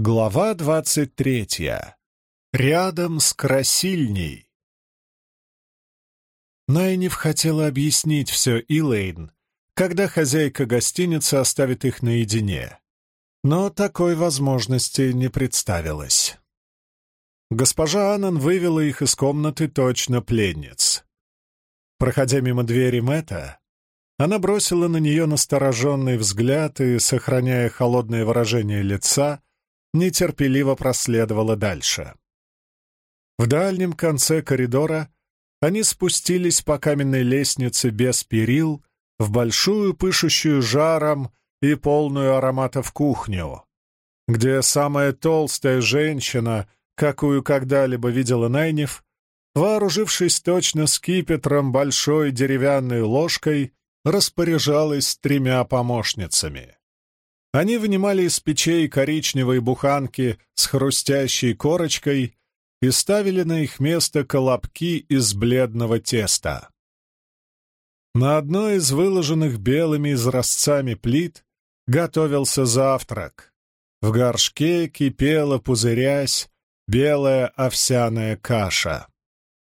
Глава двадцать третья. Рядом с Красильней. Найниф хотела объяснить все Илэйн, когда хозяйка гостиницы оставит их наедине. Но такой возможности не представилось. Госпожа Аннан вывела их из комнаты точно пленниц. Проходя мимо двери Мэтта, она бросила на нее настороженный взгляд и, сохраняя холодное выражение лица, нетерпеливо проследовала дальше. В дальнем конце коридора они спустились по каменной лестнице без перил в большую, пышущую жаром и полную ароматов кухню, где самая толстая женщина, какую когда-либо видела Найнев, вооружившись точно скипетром большой деревянной ложкой, распоряжалась тремя помощницами. Они вынимали из печей коричневые буханки с хрустящей корочкой и ставили на их место колобки из бледного теста. На одной из выложенных белыми изразцами плит готовился завтрак. В горшке кипела, пузырясь, белая овсяная каша.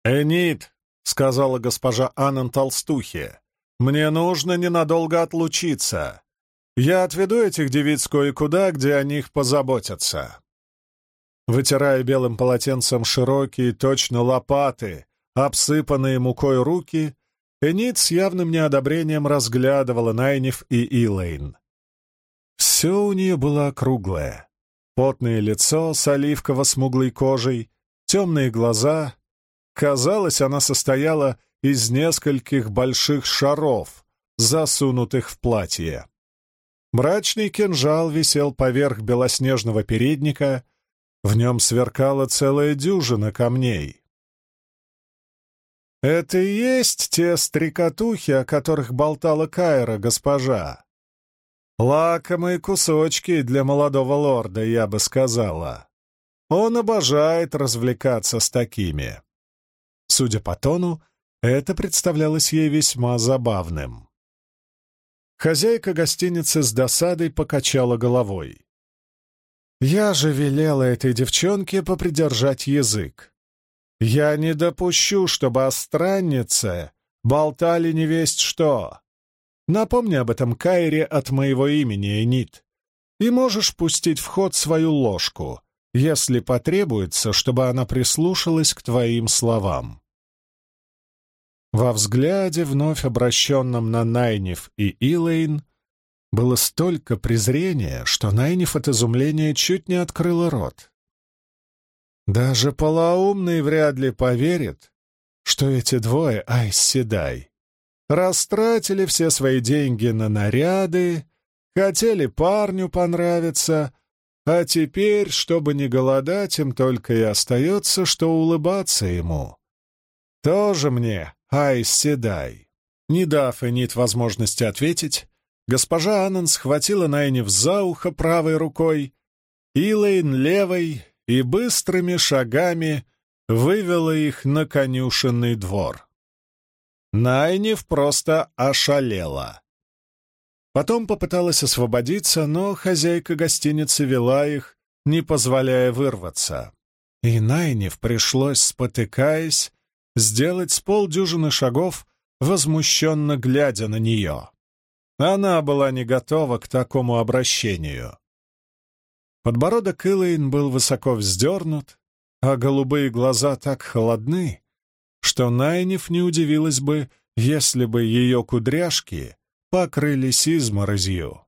«Энит», — сказала госпожа Аннан Толстухе, — «мне нужно ненадолго отлучиться. Я отведу этих девиц кое-куда, где о них позаботятся. Вытирая белым полотенцем широкие, точно лопаты, обсыпанные мукой руки, Энит с явным неодобрением разглядывала Найниф и Илэйн. Все у нее было округлое. Потное лицо с оливково-смуглой кожей, темные глаза. Казалось, она состояла из нескольких больших шаров, засунутых в платье. Мрачный кинжал висел поверх белоснежного передника, в нем сверкала целая дюжина камней. «Это и есть те стрекотухи, о которых болтала Кайра, госпожа. Лакомые кусочки для молодого лорда, я бы сказала. Он обожает развлекаться с такими». Судя по тону, это представлялось ей весьма забавным. Хозяйка гостиницы с досадой покачала головой. «Я же велела этой девчонке попридержать язык. Я не допущу, чтобы о страннице болтали невесть что. Напомни об этом Кайре от моего имени, Энит, и можешь пустить в ход свою ложку, если потребуется, чтобы она прислушалась к твоим словам». Во взгляде, вновь обращенном на Найниф и Илэйн, было столько презрения, что Найниф от изумления чуть не открыла рот. Даже полоумный вряд ли поверит, что эти двое, Айс Седай, растратили все свои деньги на наряды, хотели парню понравиться, а теперь, чтобы не голодать, им только и остается, что улыбаться ему. Тоже мне Ай, седай!» Не дав Энит возможности ответить, госпожа Аннан схватила Найнев за ухо правой рукой, Илэйн левой и быстрыми шагами вывела их на конюшенный двор. Найнев просто ошалела. Потом попыталась освободиться, но хозяйка гостиницы вела их, не позволяя вырваться. И Найнев пришлось, спотыкаясь, сделать с полдюжины шагов, возмущенно глядя на нее. Она была не готова к такому обращению. Подбородок Илэйн был высоко вздернут, а голубые глаза так холодны, что Найниф не удивилась бы, если бы ее кудряшки покрылись изморозью.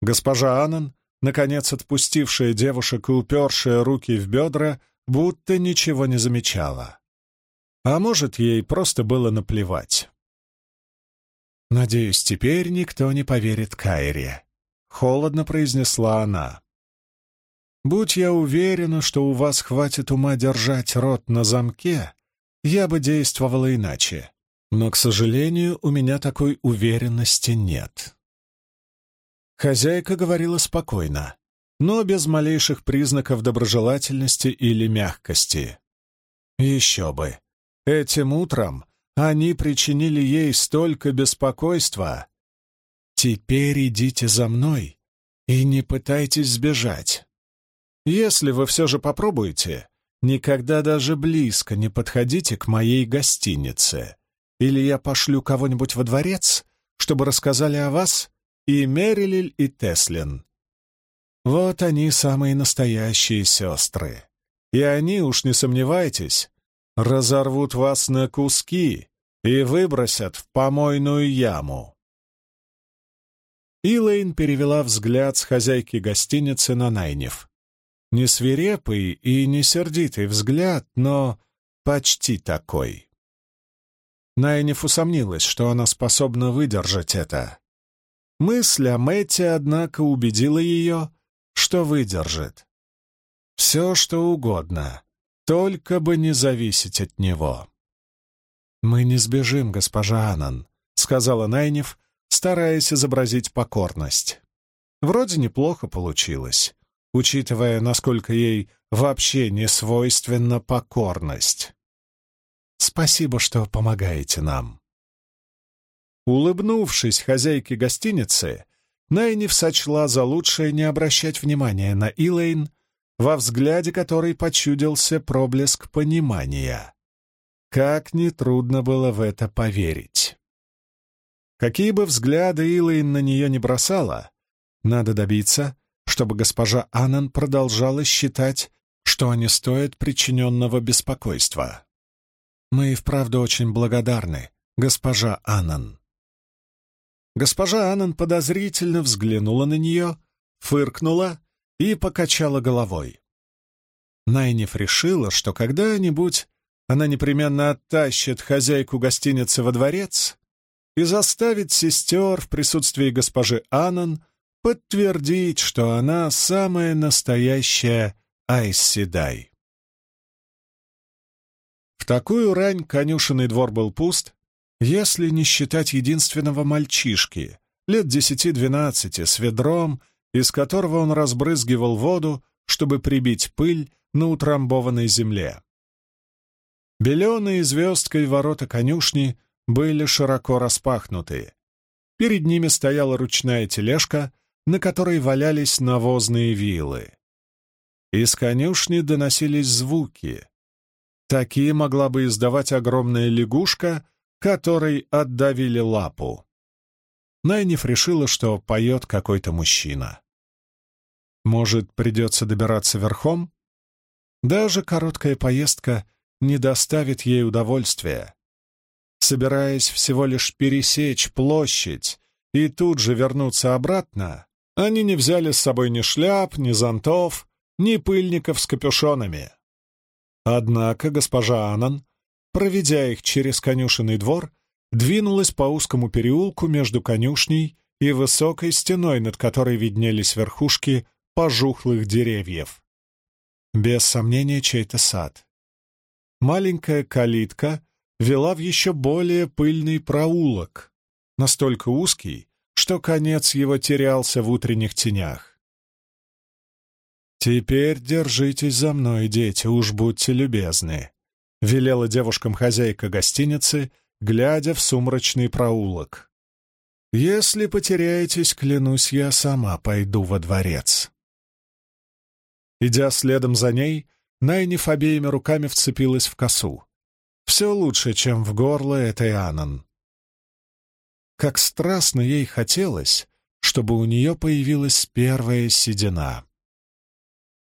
Госпожа Аннан, наконец отпустившая девушек и упершая руки в бедра, будто ничего не замечала. А может, ей просто было наплевать. «Надеюсь, теперь никто не поверит Кайре», — холодно произнесла она. «Будь я уверена, что у вас хватит ума держать рот на замке, я бы действовала иначе. Но, к сожалению, у меня такой уверенности нет». Хозяйка говорила спокойно но без малейших признаков доброжелательности или мягкости. Еще бы! Этим утром они причинили ей столько беспокойства. Теперь идите за мной и не пытайтесь сбежать. Если вы все же попробуете, никогда даже близко не подходите к моей гостинице, или я пошлю кого-нибудь во дворец, чтобы рассказали о вас и Мерилиль, и Теслин. Вот они самые настоящие сестры. И они, уж не сомневайтесь, разорвут вас на куски и выбросят в помойную яму. Илэйн перевела взгляд с хозяйки гостиницы на Найнев. Не свирепый и не сердитый взгляд, но почти такой. Найнев усомнилась, что она способна выдержать это. Мысль о Мэтте, однако, убедила ее, что выдержит. Все, что угодно, только бы не зависеть от него. «Мы не сбежим, госпожа Анан», — сказала Найнев, стараясь изобразить покорность. Вроде неплохо получилось, учитывая, насколько ей вообще не свойственна покорность. «Спасибо, что помогаете нам». Улыбнувшись хозяйке гостиницы, Найниф сочла за лучшее не обращать внимания на Илэйн, во взгляде которой почудился проблеск понимания. Как нетрудно было в это поверить. Какие бы взгляды Илэйн на нее не бросала, надо добиться, чтобы госпожа Аннан продолжала считать, что они стоят причиненного беспокойства. Мы и вправду очень благодарны, госпожа Аннан. Госпожа Аннан подозрительно взглянула на нее, фыркнула и покачала головой. Найниф решила, что когда-нибудь она непременно оттащит хозяйку гостиницы во дворец и заставит сестер в присутствии госпожи Аннан подтвердить, что она самая настоящая Айсседай. В такую рань конюшенный двор был пуст, если не считать единственного мальчишки, лет десяти-двенадцати, с ведром, из которого он разбрызгивал воду, чтобы прибить пыль на утрамбованной земле. Беленые звездкой ворота конюшни были широко распахнуты. Перед ними стояла ручная тележка, на которой валялись навозные вилы. Из конюшни доносились звуки. Такие могла бы издавать огромная лягушка, которой отдавили лапу. Найниф решила, что поет какой-то мужчина. Может, придется добираться верхом? Даже короткая поездка не доставит ей удовольствия собираясь всего лишь пересечь площадь и тут же вернуться обратно, они не взяли с собой ни шляп, ни зонтов, ни пыльников с капюшонами. Однако госпожа Анан, проведя их через конюшенный двор, двинулась по узкому переулку между конюшней и высокой стеной, над которой виднелись верхушки пожухлых деревьев. Без сомнения, чей-то сад. Маленькая калитка вела в еще более пыльный проулок, настолько узкий, что конец его терялся в утренних тенях. «Теперь держитесь за мной, дети, уж будьте любезны», — велела девушкам хозяйка гостиницы, глядя в сумрачный проулок. «Если потеряетесь, клянусь, я сама пойду во дворец». Идя следом за ней, Найниф обеими руками вцепилась в косу. Все лучше, чем в горло этой Анан. Как страстно ей хотелось, чтобы у нее появилась первая седина.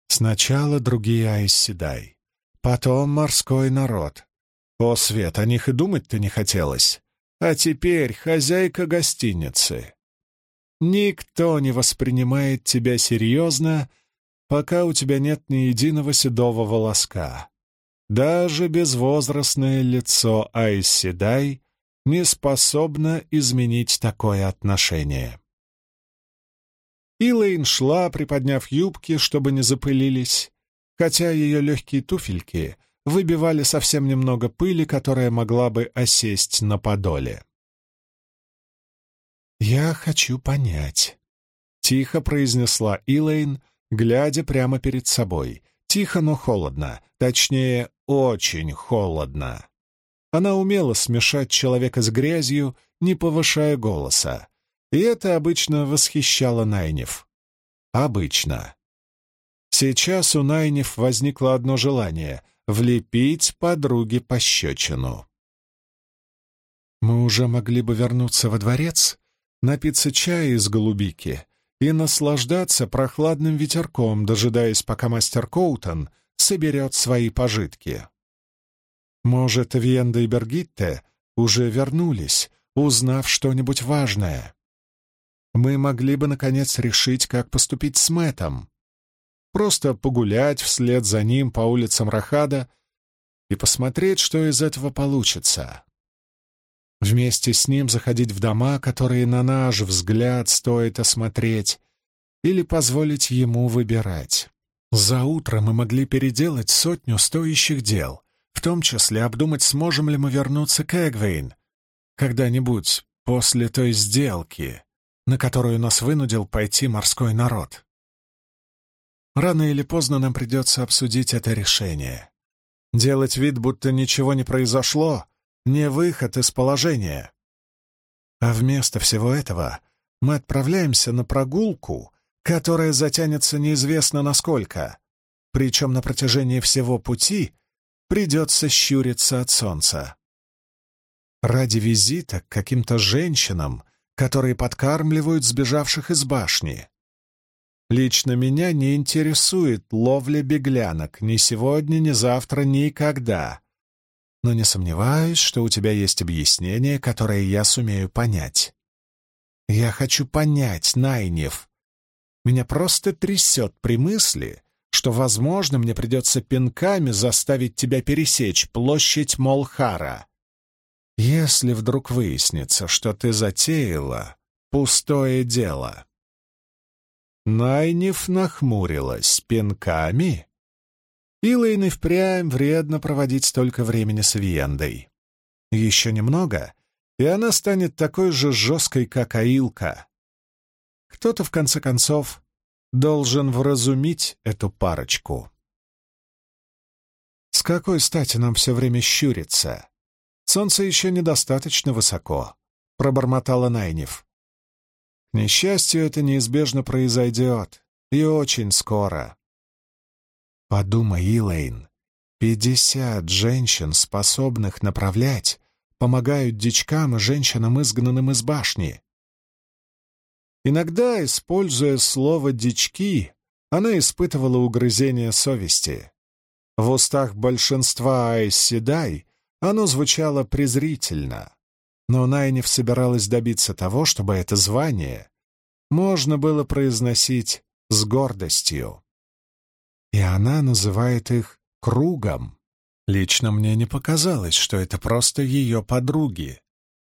Сначала другие Айсседай, потом морской народ. О, Свет, о них и думать-то не хотелось. А теперь хозяйка гостиницы. Никто не воспринимает тебя серьезно, пока у тебя нет ни единого седого волоска. Даже безвозрастное лицо Айседай не способно изменить такое отношение. Илэйн шла, приподняв юбки, чтобы не запылились, хотя ее легкие туфельки выбивали совсем немного пыли, которая могла бы осесть на подоле. «Я хочу понять», — тихо произнесла Илэйн, глядя прямо перед собой. Тихо, но холодно, точнее, очень холодно. Она умела смешать человека с грязью, не повышая голоса, и это обычно восхищало Найнев. обычно. Сейчас у Найниф возникло одно желание — влепить подруге пощечину. Мы уже могли бы вернуться во дворец, напиться чая из голубики и наслаждаться прохладным ветерком, дожидаясь, пока мастер Коутон соберет свои пожитки. Может, Венда и Бергитте уже вернулись, узнав что-нибудь важное. Мы могли бы, наконец, решить, как поступить с Мэтом. Просто погулять вслед за ним по улицам Рахада и посмотреть, что из этого получится. Вместе с ним заходить в дома, которые, на наш взгляд, стоит осмотреть, или позволить ему выбирать. За утро мы могли переделать сотню стоящих дел, в том числе обдумать, сможем ли мы вернуться к Эгвейн когда-нибудь после той сделки, на которую нас вынудил пойти морской народ. Рано или поздно нам придется обсудить это решение. Делать вид, будто ничего не произошло, не выход из положения. А вместо всего этого мы отправляемся на прогулку, которая затянется неизвестно насколько, причем на протяжении всего пути придется щуриться от солнца. Ради визита к каким-то женщинам, которые подкармливают сбежавших из башни. Лично меня не интересует ловля беглянок ни сегодня, ни завтра, никогда но не сомневаюсь, что у тебя есть объяснение, которое я сумею понять. Я хочу понять, Найнев. Меня просто трясет при мысли, что, возможно, мне придется пинками заставить тебя пересечь площадь Молхара. Если вдруг выяснится, что ты затеяла пустое дело. Найнев нахмурилась. Пинками? Илэйн и впрямь вредно проводить столько времени с Виендой. Еще немного, и она станет такой же жесткой, как Аилка. Кто-то, в конце концов, должен вразумить эту парочку. С какой стати нам все время щуриться? Солнце еще недостаточно высоко, — пробормотала Найнев. К несчастью, это неизбежно произойдет, и очень скоро. Подумай, Илэйн, пятьдесят женщин, способных направлять, помогают дичкам и женщинам, изгнанным из башни. Иногда, используя слово «дички», она испытывала угрызение совести. В устах большинства Айсседай оно звучало презрительно, но Найнев собиралась добиться того, чтобы это звание можно было произносить с гордостью и она называет их кругом. Лично мне не показалось, что это просто ее подруги.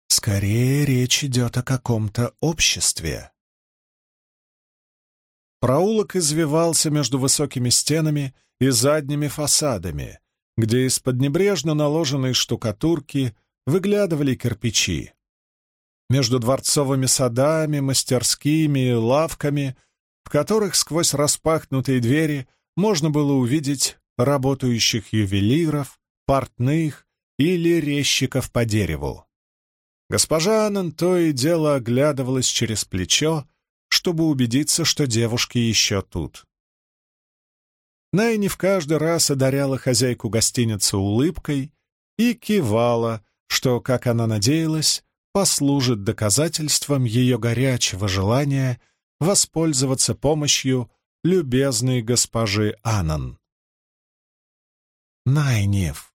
Скорее, речь идет о каком-то обществе. Проулок извивался между высокими стенами и задними фасадами, где из-под небрежно наложенной штукатурки выглядывали кирпичи. Между дворцовыми садами, мастерскими и лавками, в которых сквозь распахнутые двери можно было увидеть работающих ювелиров, портных или резчиков по дереву. Госпожа Аннан то и дело оглядывалась через плечо, чтобы убедиться, что девушки еще тут. Найни в каждый раз одаряла хозяйку гостиницы улыбкой и кивала, что, как она надеялась, послужит доказательством ее горячего желания воспользоваться помощью любезной госпожи Анан. Найнев,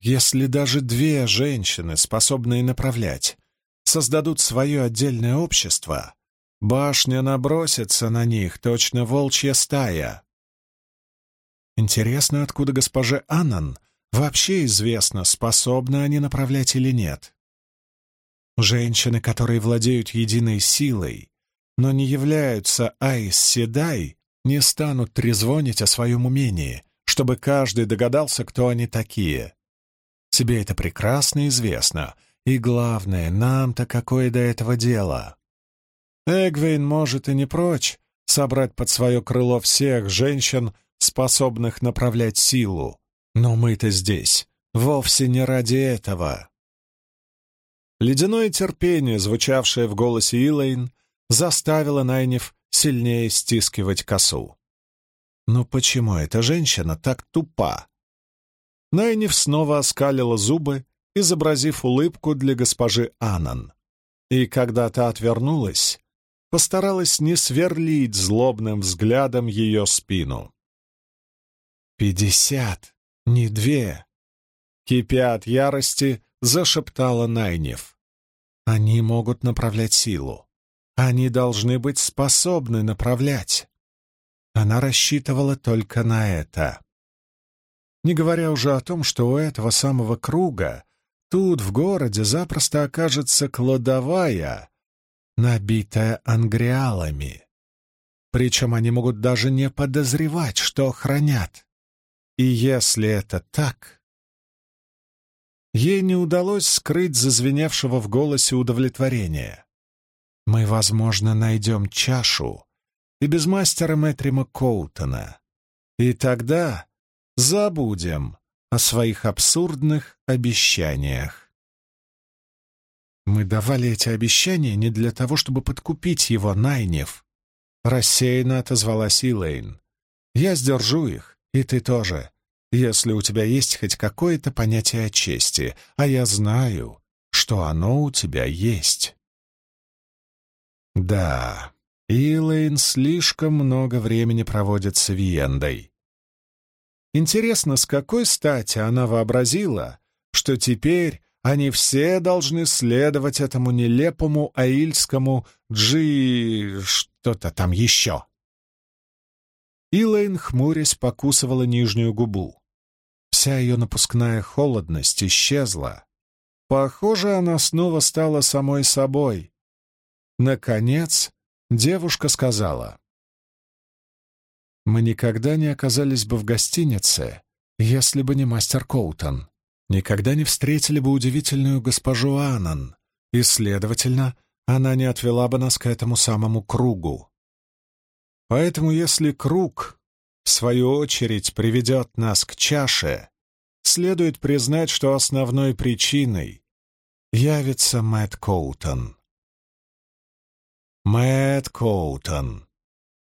если даже две женщины, способные направлять, создадут свое отдельное общество, башня набросится на них, точно волчья стая. Интересно, откуда госпоже Аннан вообще известно, способны они направлять или нет. Женщины, которые владеют единой силой, но не являются Айс Седай, не станут трезвонить о своем умении, чтобы каждый догадался, кто они такие. Тебе это прекрасно известно, и главное, нам-то какое до этого дело. Эгвейн может и не прочь собрать под свое крыло всех женщин, способных направлять силу, но мы-то здесь вовсе не ради этого. Ледяное терпение, звучавшее в голосе Илэйн, заставило Найнев сильнее стискивать косу. Но почему эта женщина так тупа? Найниф снова оскалила зубы, изобразив улыбку для госпожи Анан. И когда та отвернулась, постаралась не сверлить злобным взглядом ее спину. «Пятьдесят, не две!» Кипя от ярости, зашептала Найнев. «Они могут направлять силу. Они должны быть способны направлять». Она рассчитывала только на это. Не говоря уже о том, что у этого самого круга тут, в городе, запросто окажется кладовая, набитая ангриалами. Причем они могут даже не подозревать, что хранят. И если это так... Ей не удалось скрыть зазвеневшего в голосе удовлетворения. «Мы, возможно, найдем чашу и без мастера Мэтрима Коутона. И тогда забудем о своих абсурдных обещаниях». Мы давали эти обещания не для того, чтобы подкупить его, Найнев. Рассеянно отозвалась Илэйн. Я сдержу их, и ты тоже, если у тебя есть хоть какое-то понятие о чести, а я знаю, что оно у тебя есть. Да, Илэйн слишком много времени проводит с Виендой. Интересно, с какой стати она вообразила, что теперь они все должны следовать этому нелепому аильскому джи... что-то там еще. Илэйн, хмурясь, покусывала нижнюю губу. Вся ее напускная холодность исчезла. Похоже, она снова стала самой собой. Наконец, девушка сказала. «Мы никогда не оказались бы в гостинице, если бы не мастер Коутон никогда не встретили бы удивительную госпожу Анан, и, следовательно, она не отвела бы нас к этому самому кругу. Поэтому если круг, в свою очередь, приведет нас к чаше, следует признать, что основной причиной явится Мэтт Коутон. Мэтт Коутон.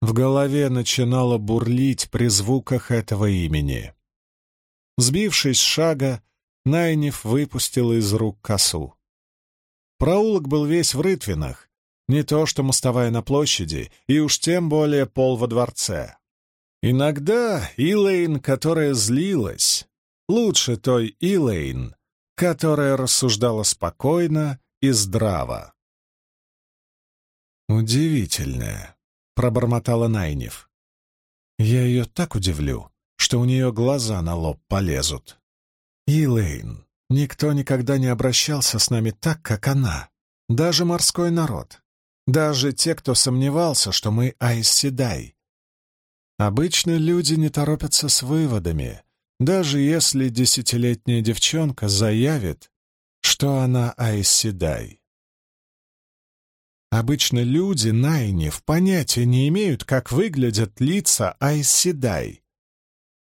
В голове начинало бурлить при звуках этого имени. Сбившись с шага, Найниф выпустила из рук косу. Проулок был весь в рытвинах, не то что мостовая на площади, и уж тем более пол во дворце. Иногда Илэйн, которая злилась, лучше той Илэйн, которая рассуждала спокойно и здраво. «Удивительная», — пробормотала Найниф. «Я ее так удивлю, что у нее глаза на лоб полезут». Илэйн, никто никогда не обращался с нами так, как она. Даже морской народ. Даже те, кто сомневался, что мы Айсседай. Обычно люди не торопятся с выводами, даже если десятилетняя девчонка заявит, что она Айсседай. Обычно люди Найни в понятия не имеют, как выглядят лица Айсседай.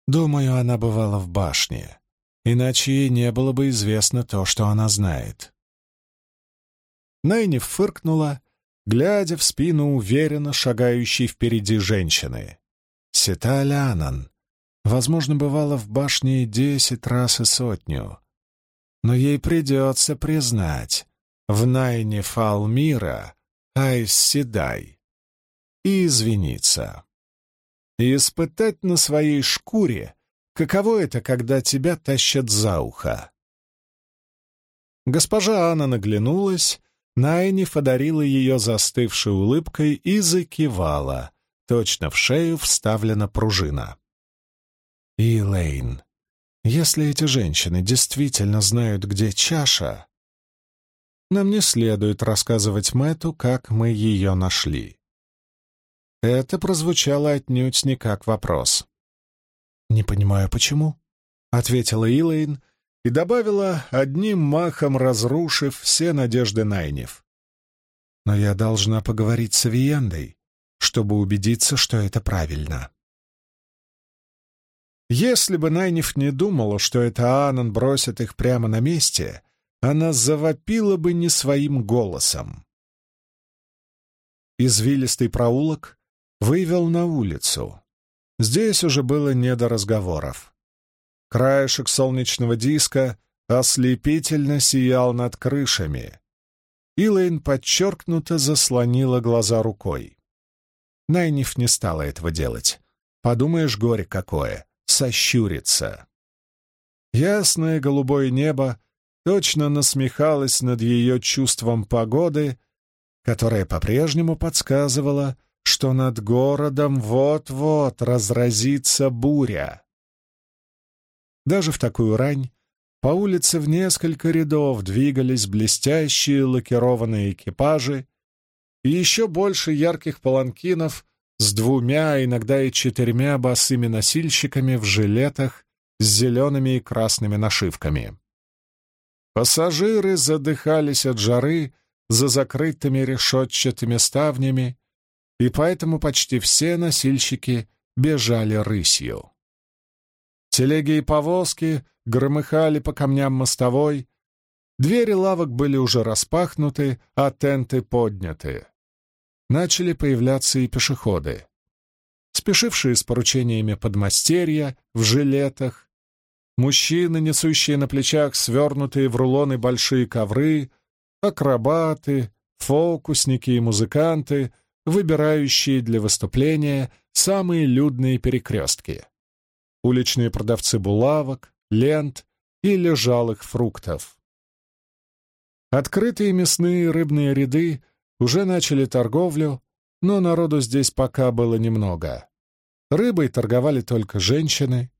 Думаю, она бывала в башне иначе ей не было бы известно то, что она знает. Найни фыркнула, глядя в спину уверенно шагающей впереди женщины. Сета Лянан, возможно, бывала в башне десять раз и сотню. Но ей придется признать, в Найне Фалмира Айс Седай и извиниться. И испытать на своей шкуре Каково это, когда тебя тащат за ухо? Госпожа Анна наглянулась, Найниф одарила ее застывшей улыбкой и закивала. Точно в шею вставлена пружина. Илэйн, если эти женщины действительно знают, где чаша, нам не следует рассказывать Мэту, как мы ее нашли. Это прозвучало отнюдь не как вопрос. «Не понимаю, почему?» — ответила Илэйн и добавила, одним махом разрушив все надежды Найнев. «Но я должна поговорить с Авиендой, чтобы убедиться, что это правильно». Если бы Найниф не думала, что это Анан бросит их прямо на месте, она завопила бы не своим голосом. Извилистый проулок вывел на улицу. Здесь уже было не до разговоров. Краешек солнечного диска ослепительно сиял над крышами. Илэйн подчеркнуто заслонила глаза рукой. Найниф не стала этого делать. Подумаешь, горе какое, сощурится. Ясное голубое небо точно насмехалось над ее чувством погоды, которое по-прежнему подсказывало, что над городом вот-вот разразится буря. Даже в такую рань по улице в несколько рядов двигались блестящие лакированные экипажи и еще больше ярких паланкинов с двумя, иногда и четырьмя босыми носильщиками в жилетах с зелеными и красными нашивками. Пассажиры задыхались от жары за закрытыми решетчатыми ставнями, и поэтому почти все носильщики бежали рысью. Телеги и повозки громыхали по камням мостовой, двери лавок были уже распахнуты, а тенты подняты. Начали появляться и пешеходы. Спешившие с поручениями подмастерья в жилетах, мужчины, несущие на плечах свернутые в рулоны большие ковры, акробаты, фокусники и музыканты, выбирающие для выступления самые людные перекрестки. Уличные продавцы булавок, лент и лежалых фруктов. Открытые мясные и рыбные ряды уже начали торговлю, но народу здесь пока было немного. Рыбой торговали только женщины,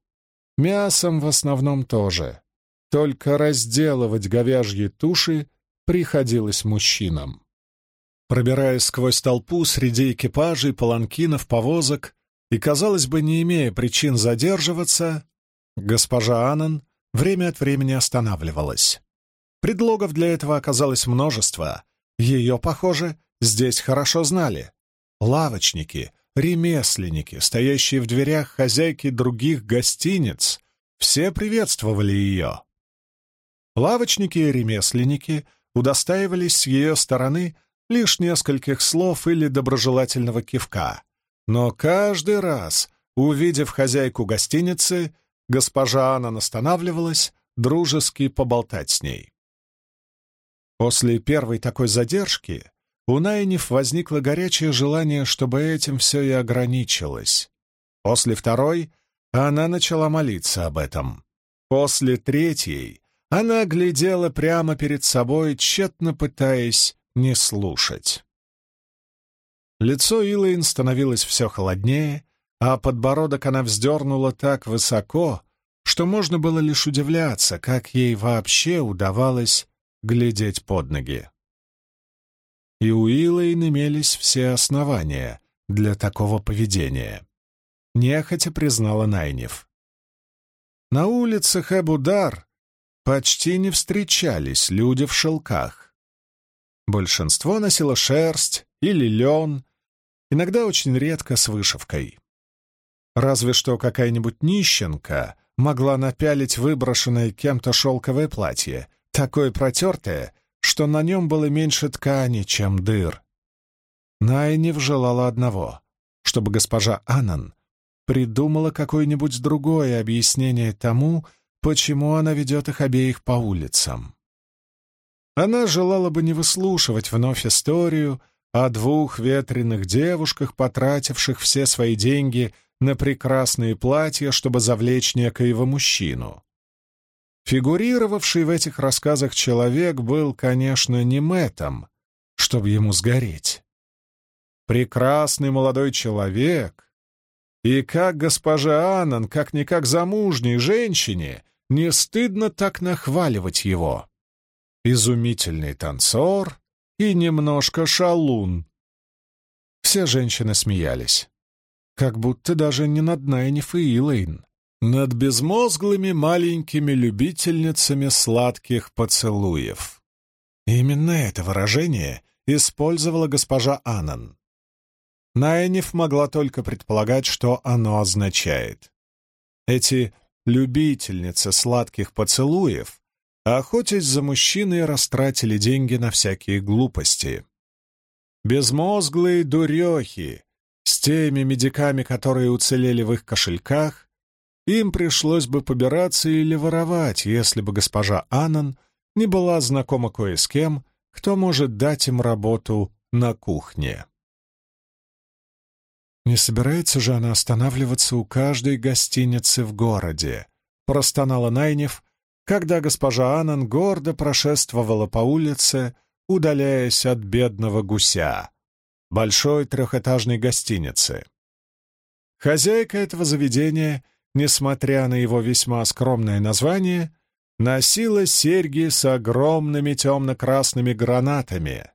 мясом в основном тоже. Только разделывать говяжьи туши приходилось мужчинам. Пробираясь сквозь толпу среди экипажей, паланкинов, повозок и, казалось бы, не имея причин задерживаться, Госпожа Аннен время от времени останавливалась. Предлогов для этого оказалось множество. Ее, похоже, здесь хорошо знали. Лавочники, ремесленники, стоящие в дверях хозяйки других гостиниц, все приветствовали ее. Лавочники и ремесленники удостаивались с ее стороны лишь нескольких слов или доброжелательного кивка. Но каждый раз, увидев хозяйку гостиницы, Госпожа Анна останавливалась, дружески поболтать с ней. После первой такой задержки у Найниф возникло горячее желание, чтобы этим все и ограничилось. После второй она начала молиться об этом. После третьей она глядела прямо перед собой, тщетно пытаясь не слушать. Лицо Илэйн становилось все холоднее, а подбородок она вздернула так высоко, что можно было лишь удивляться, как ей вообще удавалось глядеть под ноги. И у Илэйн имелись все основания для такого поведения. Нехотя признала Найнев. На улицах Эбудар почти не встречались люди в шелках. Большинство носило шерсть или лен, иногда очень редко с вышивкой. Разве что какая-нибудь нищенка могла напялить выброшенное кем-то шелковое платье, такое протертое, что на нем было меньше ткани, чем дыр. Найнев желала одного, чтобы госпожа Аннан придумала какое-нибудь другое объяснение тому, почему она ведет их обеих по улицам. Она желала бы не выслушивать вновь историю о двух ветреных девушках, потративших все свои деньги на прекрасные платья, чтобы завлечь некоего мужчину. Фигурировавший в этих рассказах человек был, конечно, не Мэттом, чтобы ему сгореть. Прекрасный молодой человек, и как госпожа Аннан, как-никак замужней женщине, не стыдно так нахваливать его. Изумительный танцор и немножко шалун. Все женщины смеялись как будто даже не над Найниф и Илэйн, над безмозглыми маленькими любительницами сладких поцелуев. Именно это выражение использовала госпожа Аннан. Найниф могла только предполагать, что оно означает. Эти любительницы сладких поцелуев, охотясь за мужчиной, растратили деньги на всякие глупости. безмозглые дурехи, с теми медиками, которые уцелели в их кошельках, им пришлось бы побираться или воровать, если бы госпожа Аннан не была знакома кое с кем, кто может дать им работу на кухне. «Не собирается же она останавливаться у каждой гостиницы в городе?» — простонала Найнев, когда госпожа Аннан гордо прошествовала по улице, удаляясь от бедного гуся, большой трехэтажной гостиницы. Хозяйка этого заведения, несмотря на его весьма скромное название, носила серьги с огромными темно-красными гранатами.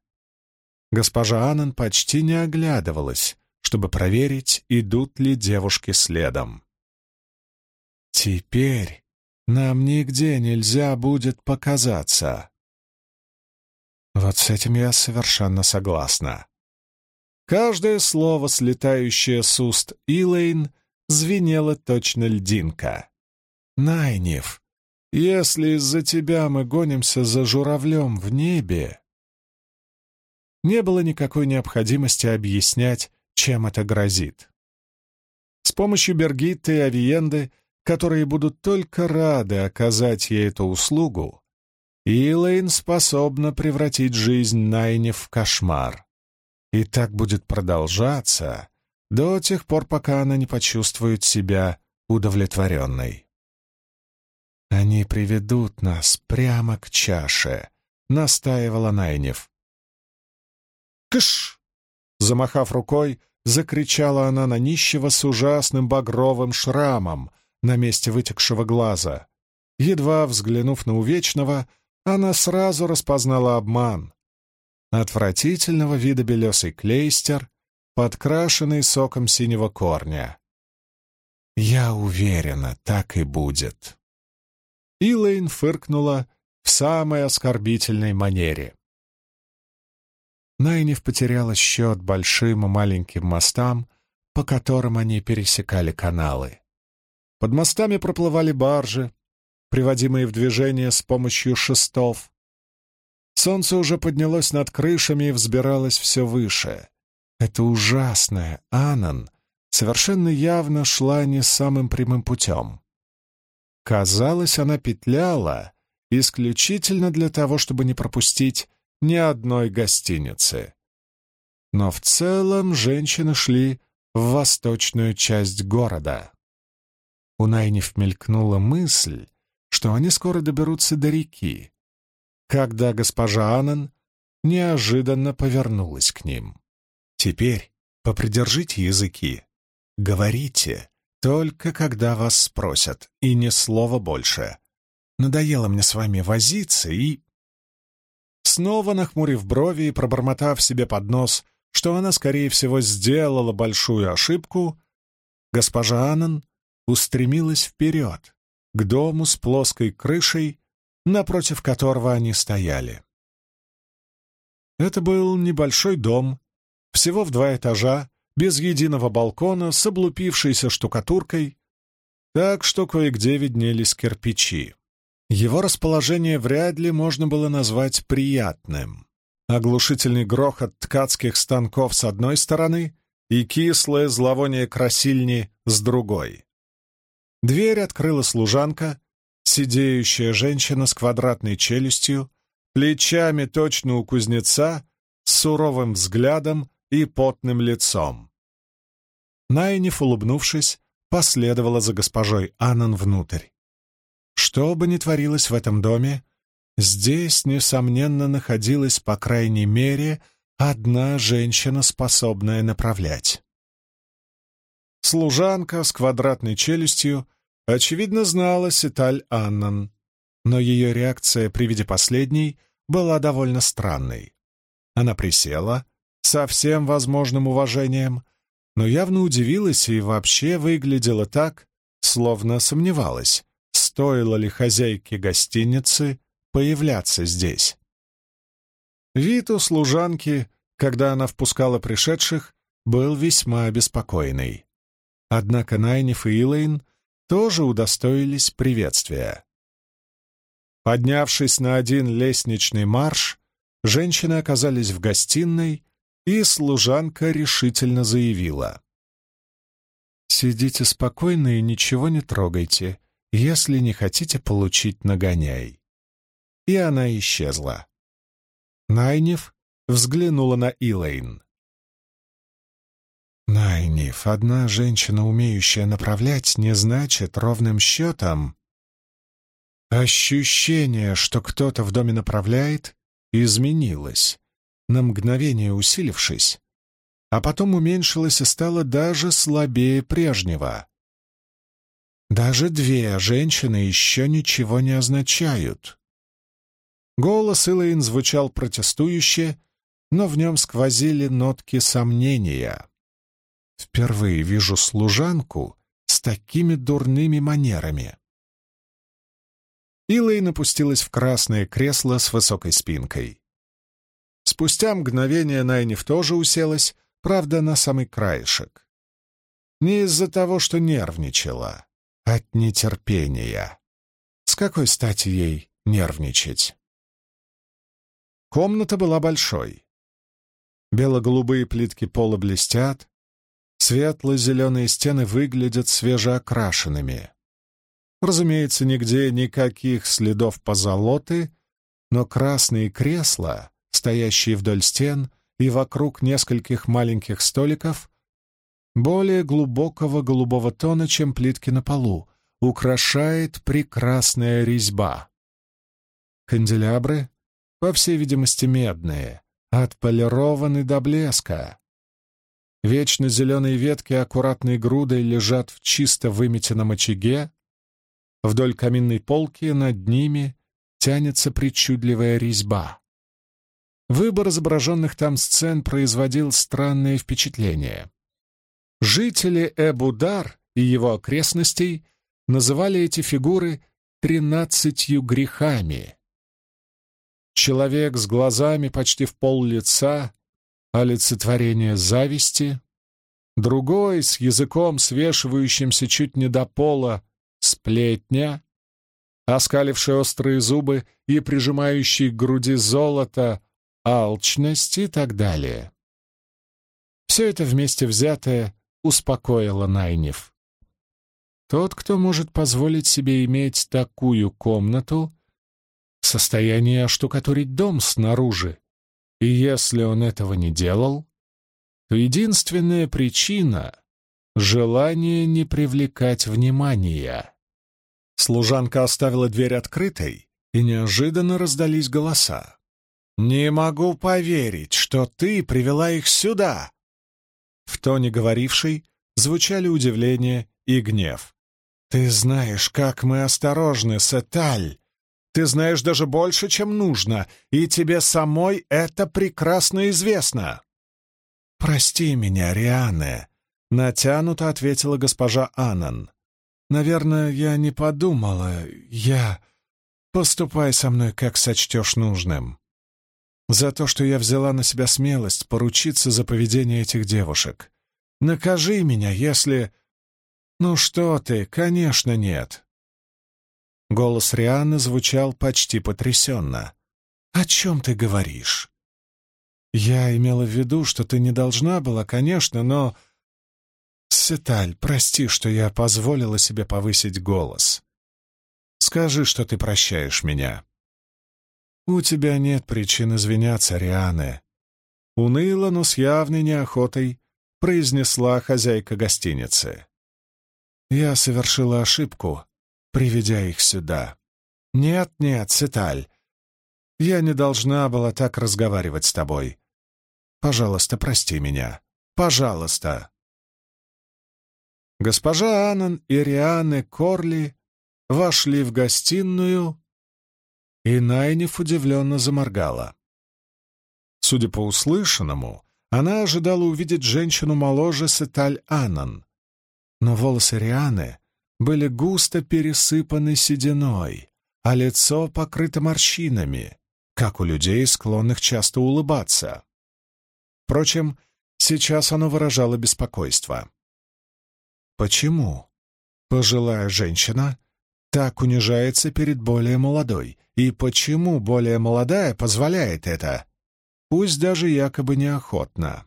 Госпожа Аннан почти не оглядывалась, чтобы проверить, идут ли девушки следом. «Теперь нам нигде нельзя будет показаться». Вот с этим я совершенно согласна. Каждое слово, слетающее с уст Илэйн, звенело точно льдинка. «Найниф, если из-за тебя мы гонимся за журавлем в небе...» Не было никакой необходимости объяснять, чем это грозит. С помощью Бергитты и Авиенды, которые будут только рады оказать ей эту услугу, Илэйн способна превратить жизнь Найни в кошмар. И так будет продолжаться до тех пор, пока она не почувствует себя удовлетворенной. «Они приведут нас прямо к чаше», — настаивала Найнев. «Кыш!» Замахав рукой, закричала она на нищего с ужасным багровым шрамом на месте вытекшего глаза. Едва взглянув на увечного, она сразу распознала обман. Отвратительного вида белесый клейстер, подкрашенный соком синего корня. «Я уверена, так и будет». Илэйн фыркнула в самой оскорбительной манере. Найниф потеряла счет большим и маленьким мостам, по которым они пересекали каналы. Под мостами проплывали баржи, приводимые в движение с помощью шестов. Солнце уже поднялось над крышами и взбиралось все выше. Это ужасная Анан совершенно явно шла не самым прямым путем. Казалось, она петляла исключительно для того, чтобы не пропустить ни одной гостиницы. Но в целом женщины шли в восточную часть города. У Найниф мелькнула мысль, что они скоро доберутся до реки, когда госпожа Аннен неожиданно повернулась к ним. «Теперь попридержите языки. Говорите, только когда вас спросят, и ни слова больше. Надоело мне с вами возиться и...» Снова нахмурив брови и пробормотав себе под нос, что она, скорее всего, сделала большую ошибку, госпожа Аннен устремилась вперед, к дому с плоской крышей, напротив которого они стояли. Это был небольшой дом, всего в два этажа, без единого балкона, с облупившейся штукатуркой, так что кое-где виднелись кирпичи. Его расположение вряд ли можно было назвать приятным. Оглушительный грохот ткацких станков с одной стороны и кислое зловоние красильни с другой. Дверь открыла служанка, сидеющая женщина с квадратной челюстью, плечами точно у кузнеца, с суровым взглядом и потным лицом. Найниф, улыбнувшись, последовала за госпожой Аннан внутрь. Что бы ни творилось в этом доме, здесь, несомненно, находилась, по крайней мере, одна женщина, способная направлять. Служанка с квадратной челюстью, очевидно, знала Ситаль Аннан, но ее реакция при виде последней была довольно странной. Она присела, со всем возможным уважением, но явно удивилась и вообще выглядела так, словно сомневалась, стоило ли хозяйке гостиницы появляться здесь. Вид у служанки, когда она впускала пришедших, был весьма обеспокоенный. Однако Найниф и Илэйн тоже удостоились приветствия. Поднявшись на один лестничный марш, женщины оказались в гостиной, и служанка решительно заявила. «Сидите спокойно и ничего не трогайте, если не хотите получить нагоняй». И она исчезла. Найнев взглянула на Илэйн. «Найниф, одна женщина, умеющая направлять, не значит ровным счетом...» Ощущение, что кто-то в доме направляет, изменилось, на мгновение усилившись, а потом уменьшилось и стало даже слабее прежнего. Даже две женщины еще ничего не означают. Голос Илэйн звучал протестующе, но в нем сквозили нотки сомнения. Впервые вижу служанку с такими дурными манерами. Илэйн опустилась в красное кресло с высокой спинкой. Спустя мгновение Найниф тоже уселась, правда, на самый краешек. Не из-за того, что нервничала, от нетерпения. С какой стати ей нервничать? Комната была большой. Бело-голубые плитки пола блестят, светло-зеленые стены выглядят свежеокрашенными. Разумеется, нигде никаких следов позолоты, но красные кресла, стоящие вдоль стен и вокруг нескольких маленьких столиков, более глубокого голубого тона, чем плитки на полу, украшает прекрасная резьба. Канделябры, по всей видимости, медные, отполированы до блеска. Вечно зеленые ветки аккуратной грудой лежат в чисто выметенном очаге, Вдоль каминной полки над ними тянется причудливая резьба. Выбор изображенных там сцен производил странное впечатление. Жители Эбудар и его окрестностей называли эти фигуры «тринадцатью грехами». Человек с глазами почти в пол лица — олицетворение зависти, другой с языком, свешивающимся чуть не до пола, сплетня, оскаливший острые зубы и прижимающий к груди золото, алчность и так далее. Все это вместе взятое успокоило Найнев. Тот, кто может позволить себе иметь такую комнату, в состоянии оштукатурить дом снаружи, и если он этого не делал, то единственная причина — желание не привлекать внимания. Служанка оставила дверь открытой, и неожиданно раздались голоса. «Не могу поверить, что ты привела их сюда!» В тоне говорившей звучали удивление и гнев. «Ты знаешь, как мы осторожны, Сеталь! Ты знаешь даже больше, чем нужно, и тебе самой это прекрасно известно!» «Прости меня, Риане», — натянуто ответила госпожа Аннан. Наверное, я не подумала. Я... Поступай со мной, как сочтешь нужным. За то, что я взяла на себя смелость поручиться за поведение этих девушек. Накажи меня, если... Ну что ты, конечно, нет. Голос Рианы звучал почти потрясенно. «О чем ты говоришь?» «Я имела в виду, что ты не должна была, конечно, но Сеталь, прости, что я позволила себе повысить голос. Скажи, что ты прощаешь меня. У тебя нет причин извиняться, Риане. Уныло, но с явной неохотой произнесла хозяйка гостиницы. Я совершила ошибку, приведя их сюда. Нет, нет, Сеталь, я не должна была так разговаривать с тобой. Пожалуйста, прости меня. Пожалуйста. Госпожа Аннан и Рианы Корли вошли в гостиную, и Найниф удивленно заморгала. Судя по услышанному, она ожидала увидеть женщину моложе Сеталь Аннан, но волосы Рианы были густо пересыпаны сединой, а лицо покрыто морщинами, как у людей, склонных часто улыбаться. Впрочем, сейчас оно выражало беспокойство. Почему пожилая женщина так унижается перед более молодой? И почему более молодая позволяет это? пусть даже якобы неохотно.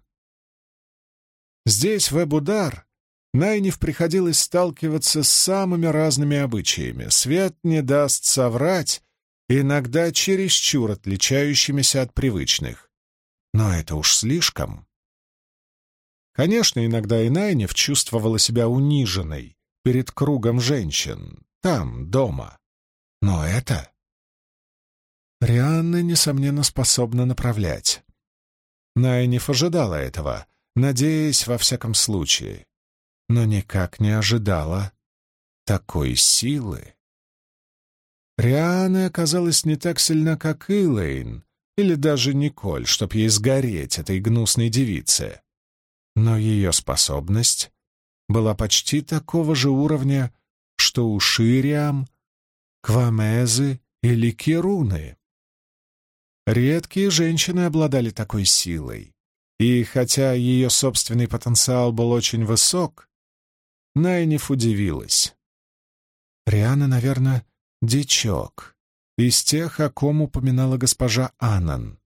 Здесь, в Эбудар, Найниф приходилось сталкиваться с самыми разными обычаями. Свет не даст соврать, иногда чересчур отличающимися от привычных. Но это уж слишком. Конечно, иногда и Найниф чувствовала себя униженной перед кругом женщин, там, дома. Но это... Рианна, несомненно, способна направлять. Найниф ожидала этого, надеясь во всяком случае но никак не ожидала такой силы. Риана оказалась не так сильна, как Илэйн, или даже Николь, чтоб ей сгореть этой гнусной девице. Но ее способность была почти такого же уровня, что у Шириам, Квамезы или Кируны. Редкие женщины обладали такой силой, и хотя ее собственный потенциал был очень высок, Найниф удивилась. Риана, наверное, дичок, из тех, о ком упоминала госпожа Аннан.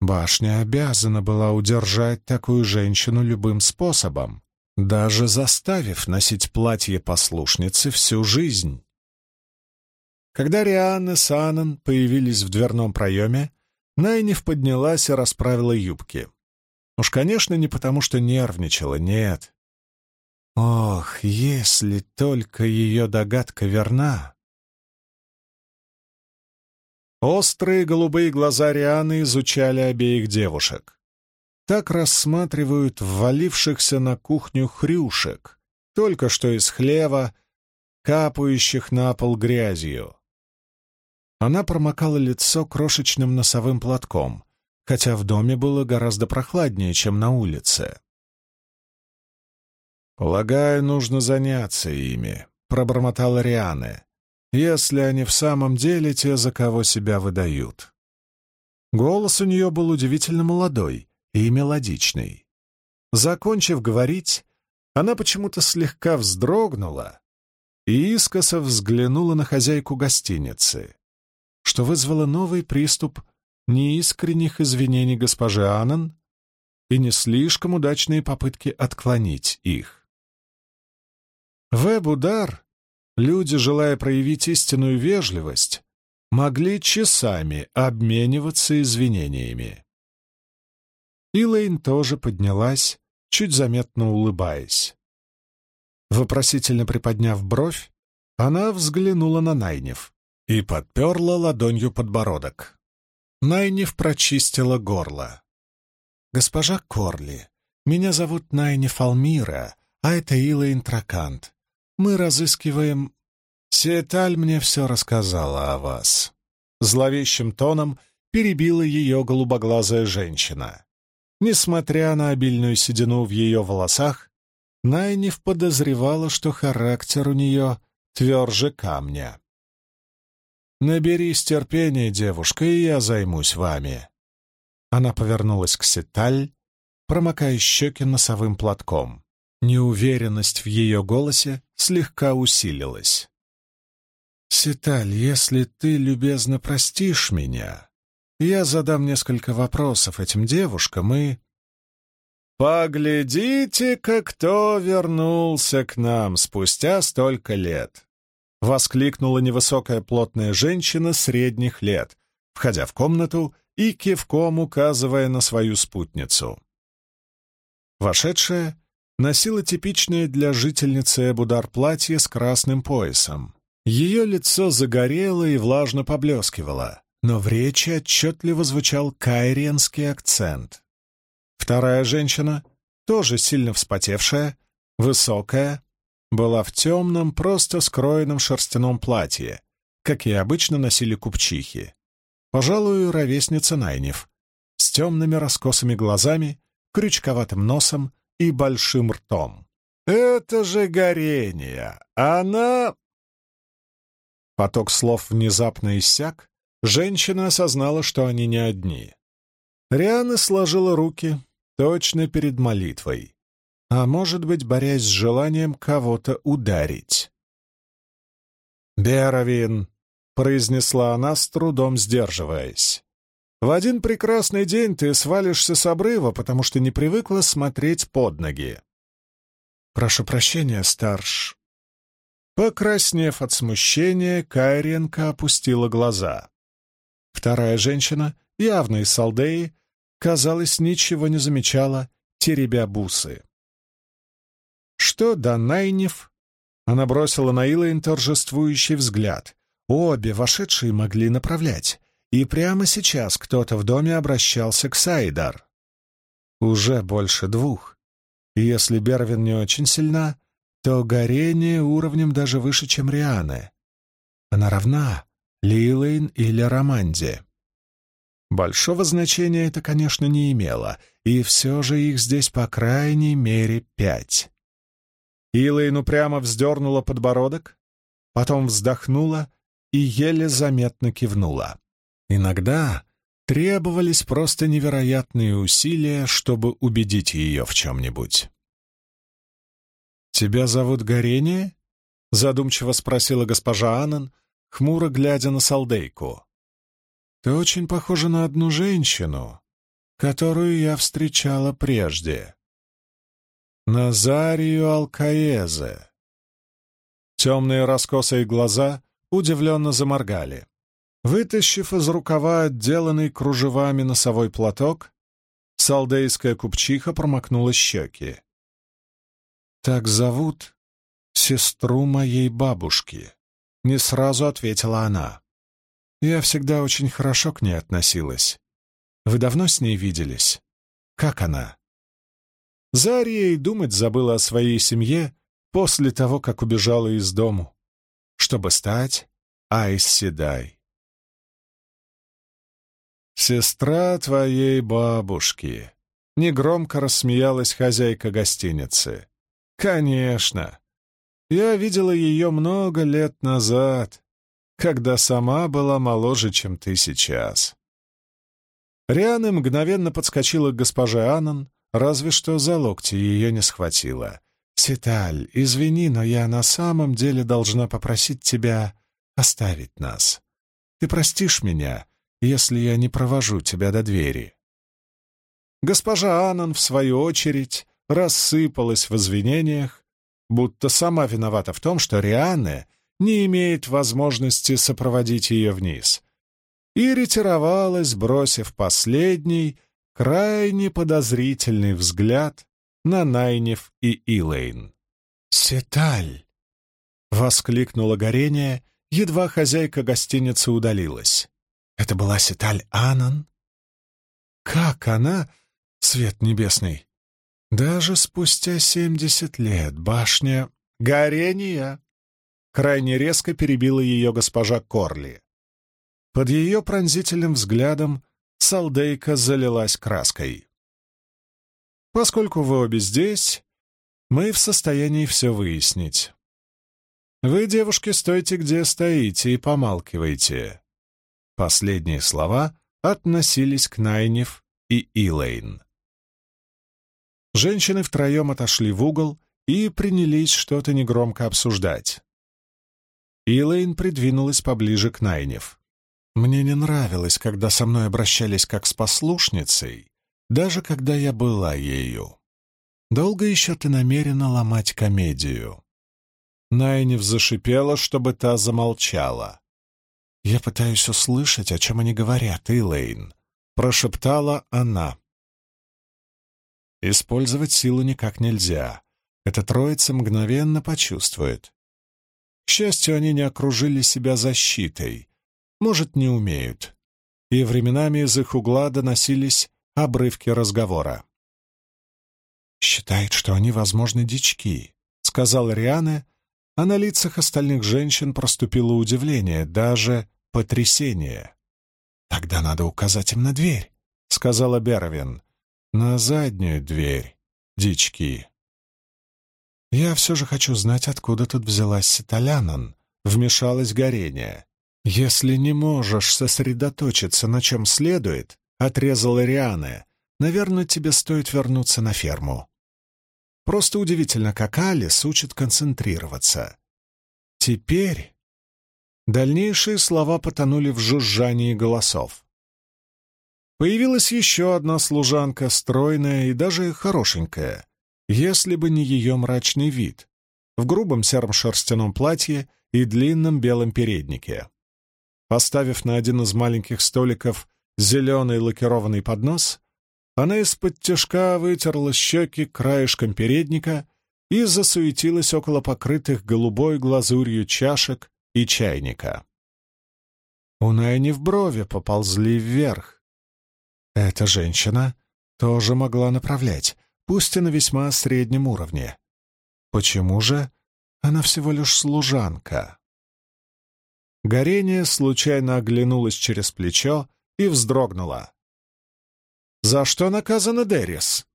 Башня обязана была удержать такую женщину любым способом, даже заставив носить платье послушницы всю жизнь. Когда Рианна с Аннан появились в дверном проеме, Найниф поднялась и расправила юбки. Уж, конечно, не потому, что нервничала, нет. Ох, если только ее догадка верна! Острые голубые глаза Рианы изучали обеих девушек. Так рассматривают ввалившихся на кухню хрюшек, только что из хлева, капающих на пол грязью. Она промокала лицо крошечным носовым платком, хотя в доме было гораздо прохладнее, чем на улице. «Полагаю, нужно заняться ими», — пробормотала Рианы, «если они в самом деле те, за кого себя выдают». Голос у нее был удивительно молодой и мелодичный. Закончив говорить, она почему-то слегка вздрогнула и искоса взглянула на хозяйку гостиницы, что вызвало новый приступ неискренних извинений госпожи Аннан и не слишком удачные попытки отклонить их. В Эбудар люди, желая проявить истинную вежливость, могли часами обмениваться извинениями. Илэйн тоже поднялась, чуть заметно улыбаясь. Вопросительно приподняв бровь, она взглянула на Найнев и подперла ладонью подбородок. Найнев прочистила горло. «Госпожа Корли, меня зовут Найнев Алмира, а это Илэйн Тракант. Мы разыскиваем... Сеталь мне все рассказала о вас. Зловещим тоном перебила ее голубоглазая женщина. Несмотря на обильную седину в ее волосах, Найниф подозревала, что характер у нее тверже камня. «Наберись терпения, девушка, и я займусь вами». Она повернулась к Сеталь, промокая щеки носовым платком. Неуверенность в ее голосе слегка усилилась. «Ситаль, если ты любезно простишь меня, я задам несколько вопросов этим девушкам и...» «Поглядите-ка, кто вернулся к нам спустя столько лет!» — воскликнула невысокая плотная женщина средних лет, входя в комнату и кивком указывая на свою спутницу. Вошедшая носила типичное для жительницы Эбудар платье с красным поясом. Ее лицо загорело и влажно поблескивало, но в речи отчетливо звучал кайренский акцент. Вторая женщина, тоже сильно вспотевшая, высокая, была в темном, просто скроенном шерстяном платье, как и обычно носили купчихи. Пожалуй, ровесница Найнев, с темными раскосыми глазами, крючковатым носом и большим ртом. «Это же горение! Она...» Поток слов внезапно иссяк, женщина осознала, что они не одни. Риана сложила руки, точно перед молитвой, а может быть, борясь с желанием кого-то ударить. «Беровин», — произнесла она, с трудом сдерживаясь. В один прекрасный день ты свалишься с обрыва, потому что не привыкла смотреть под ноги. Прошу прощения, старш. Покраснев от смущения, Кайренко опустила глаза. Вторая женщина, явно из Салдеи, казалось, ничего не замечала, теребя бусы. Что до Найнев, она бросила на Илайн торжествующий взгляд. Обе вошедшие могли направлять, и прямо сейчас кто-то в доме обращался к Сайдар. Уже больше двух. И если Бервин не очень сильна, то горение уровнем даже выше, чем Рианы. Она равна Лилейн или Романде. Большого значения это, конечно, не имело, и все же их здесь по крайней мере пять. Илэйн упрямо вздернула подбородок, потом вздохнула и еле заметно кивнула. Иногда требовались просто невероятные усилия, чтобы убедить ее в чем-нибудь. «Тебя зовут Горение?» — задумчиво спросила госпожа Аннан, хмуро глядя на Салдейку. «Ты очень похожа на одну женщину, которую я встречала прежде. Назарию Алкаезе». Темные раскосые глаза удивленно заморгали. Вытащив из рукава отделанный кружевами носовой платок, салдейская купчиха промокнула щеки. «Так зовут сестру моей бабушки», — не сразу ответила она. «Я всегда очень хорошо к ней относилась. Вы давно с ней виделись? Как она?» Зария и думать забыла о своей семье после того, как убежала из дому, чтобы стать Айс Седай. «Сестра твоей бабушки», — негромко рассмеялась хозяйка гостиницы. Конечно. Я видела ее много лет назад, когда сама была моложе, чем ты сейчас. Риана мгновенно подскочила к госпоже Аннан, разве что за локти ее не схватила. «Ситаль, извини, но я на самом деле должна попросить тебя оставить нас. Ты простишь меня, если я не провожу тебя до двери». Госпожа Аннан, в свою очередь, рассыпалась в извинениях, будто сама виновата в том, что Рианне не имеет возможности сопроводить ее вниз, и ретировалась, бросив последний, крайне подозрительный взгляд на Найнев и Илэйн. «Сеталь!» — воскликнула горение, едва хозяйка гостиницы удалилась. «Это была Сеталь Анан?» «Как она, свет небесный, даже спустя семьдесят лет башня горения крайне резко перебила ее госпожа Корли. Под ее пронзительным взглядом Салдейка залилась краской. «Поскольку вы обе здесь, мы в состоянии все выяснить. Вы, девушки, стойте, где стоите, и помалкивайте». Последние слова относились к Найнев и Илэйн. Женщины втроем отошли в угол и принялись что-то негромко обсуждать. Илэйн придвинулась поближе к Найнев. «Мне не нравилось, когда со мной обращались как с послушницей, даже когда я была ею. Долго еще ты намерена ломать комедию?» Найнев зашипела, чтобы та замолчала. «Я пытаюсь услышать, о чем они говорят, Илэйн», — прошептала она. Использовать силу никак нельзя. Эта троица мгновенно почувствует. К счастью, они не окружили себя защитой. Может, не умеют. И временами из их угла доносились обрывки разговора. «Считает, что они, возможно, дички», — сказал Риане, а на лицах остальных женщин проступило удивление, даже потрясение. «Тогда надо указать им на дверь», — сказала Бервин. На заднюю дверь, дички. Я все же хочу знать, откуда тут взялась Ситалянан, вмешалось горение. Если не можешь сосредоточиться на чем следует, отрезала Риане, наверное, тебе стоит вернуться на ферму. Просто удивительно, как Алис учит концентрироваться. Теперь... Дальнейшие слова потонули в жужжании голосов. Появилась еще одна служанка, стройная и даже хорошенькая, если бы не ее мрачный вид, в грубом сером шерстяном платье и длинном белом переднике. Поставив на один из маленьких столиков зеленый лакированный поднос, она из-под тяжка вытерла щеки краешком передника и засуетилась около покрытых голубой глазурью чашек и чайника. У Найни в брови поползли вверх. Эта женщина тоже могла направлять, пусть и на весьма среднем уровне. Почему же она всего лишь служанка? Горение случайно оглянулась через плечо и вздрогнула. «За что наказана Деррис?»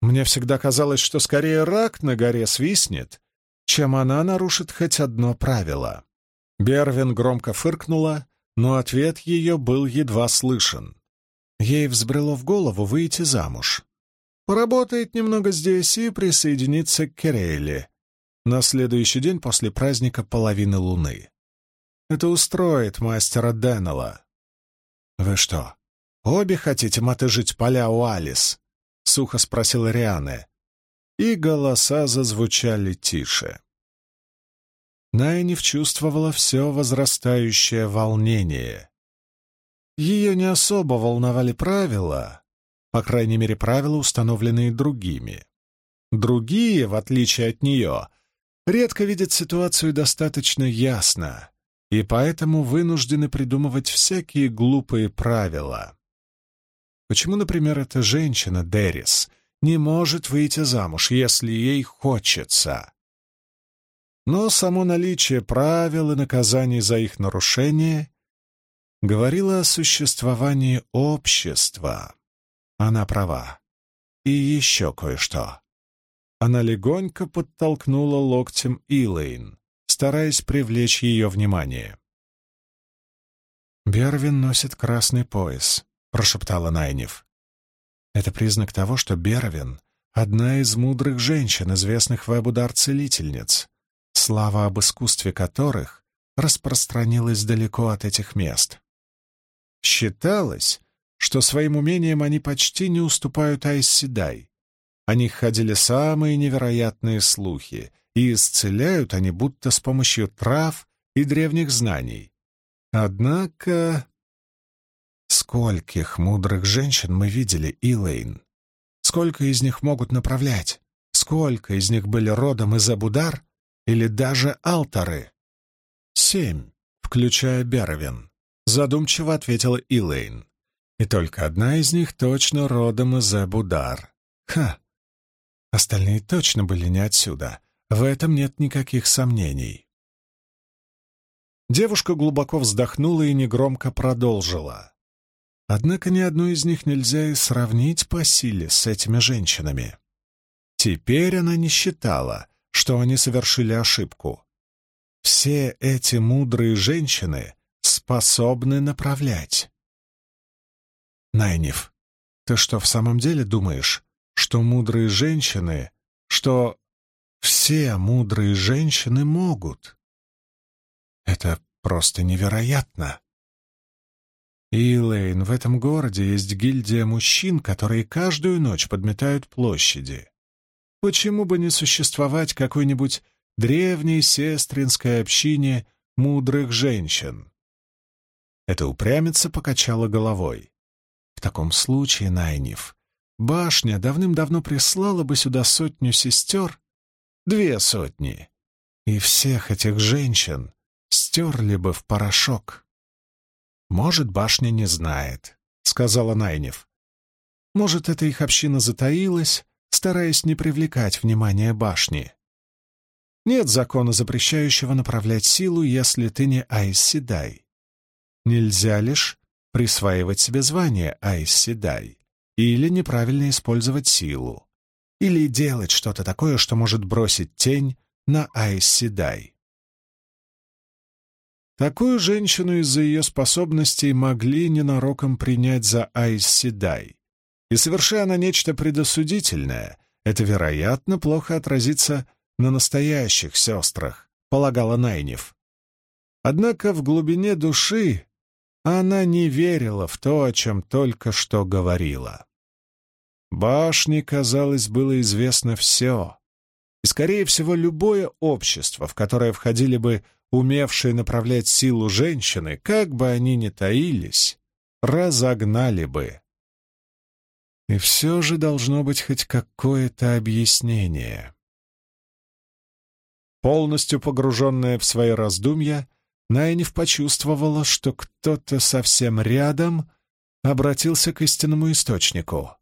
Мне всегда казалось, что скорее рак на горе свистнет, чем она нарушит хоть одно правило. Бервин громко фыркнула, но ответ ее был едва слышен. Ей взбрело в голову выйти замуж. Поработает немного здесь и присоединится к Керейли на следующий день после праздника половины луны. Это устроит мастера Деннелла. «Вы что, обе хотите мотыжить поля у Алис?» — сухо спросила Риане. И голоса зазвучали тише. Найниф чувствовала все возрастающее волнение. Ее не особо волновали правила, по крайней мере, правила, установленные другими. Другие, в отличие от нее, редко видят ситуацию достаточно ясно и поэтому вынуждены придумывать всякие глупые правила. Почему, например, эта женщина, Дерис, не может выйти замуж, если ей хочется? Но само наличие правил и наказаний за их нарушение говорило о существовании общества. Она права. И еще кое-что. Она легонько подтолкнула локтем Илэйн, стараясь привлечь ее внимание. «Бервин носит красный пояс», — прошептала Найнев. «Это признак того, что Бервин — одна из мудрых женщин, известных в Эбудар-целительниц, слава об искусстве которых распространилась далеко от этих мест. Считалось, что своим умением они почти не уступают Айсседай. О них ходили самые невероятные слухи, и исцеляют они будто с помощью трав и древних знаний. Однако... Скольких мудрых женщин мы видели, Илэйн? Сколько из них могут направлять? Сколько из них были родом из Абудар или даже Алтары? Семь, включая Бервин, задумчиво ответила Илэйн. И только одна из них точно родом из Абудар. Ха! Остальные точно были не отсюда. В этом нет никаких сомнений. Девушка глубоко вздохнула и негромко продолжила. Однако ни одну из них нельзя и сравнить по силе с этими женщинами. Теперь она не считала, что они совершили ошибку. Все эти мудрые женщины способны направлять. Найниф, ты что, в самом деле думаешь, что мудрые женщины, что все мудрые женщины могут. Это просто невероятно. Илэйн, в этом городе есть гильдия мужчин, которые каждую ночь подметают площади. Почему бы не существовать какой-нибудь древней сестринской общине мудрых женщин? Эта упрямица покачала головой. В таком случае, Найниф, башня давным-давно прислала бы сюда сотню сестер Две сотни. И всех этих женщин стерли бы в порошок. «Может, башня не знает», — сказала Найнев. «Может, эта их община затаилась, стараясь не привлекать внимание башни. Нет закона, запрещающего направлять силу, если ты не Айс-Седай. Нельзя лишь присваивать себе звание Айс-Седай или неправильно использовать силу или делать что-то такое, что может бросить тень на Айсседай. Такую женщину из-за ее способностей могли ненароком принять за Айсседай. И совершая она нечто предосудительное, это, вероятно, плохо отразится на настоящих сестрах, полагала Найнев. Однако в глубине души она не верила в то, о чем только что говорила. Башне, казалось, было известно все. И, скорее всего, любое общество, в которое входили бы умевшие направлять силу женщины, как бы они ни таились, разогнали бы. И все же должно быть хоть какое-то объяснение. Полностью погруженная в свои раздумья, Найниф почувствовала, что кто-то совсем рядом обратился к истинному источнику.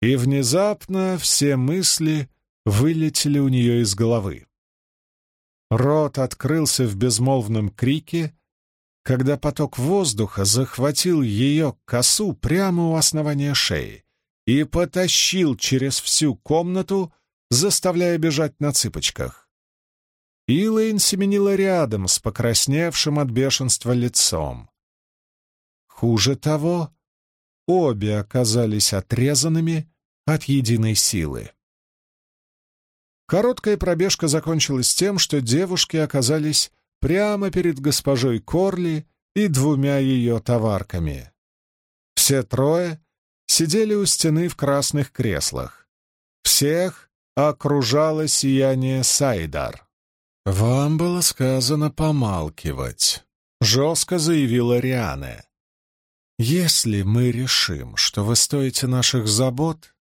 И внезапно все мысли вылетели у нее из головы. Рот открылся в безмолвном крике, когда поток воздуха захватил ее косу прямо у основания шеи и потащил через всю комнату, заставляя бежать на цыпочках. Илэйн семенила рядом с покрасневшим от бешенства лицом. Хуже того, обе оказались отрезанными от единой силы. Короткая пробежка закончилась тем, что девушки оказались прямо перед госпожой Корли и двумя ее товарками. Все трое сидели у стены в красных креслах. Всех окружало сияние Сайдар. «Вам было сказано помалкивать», — жестко заявила Риане. «Если мы решим, что вы стоите наших забот,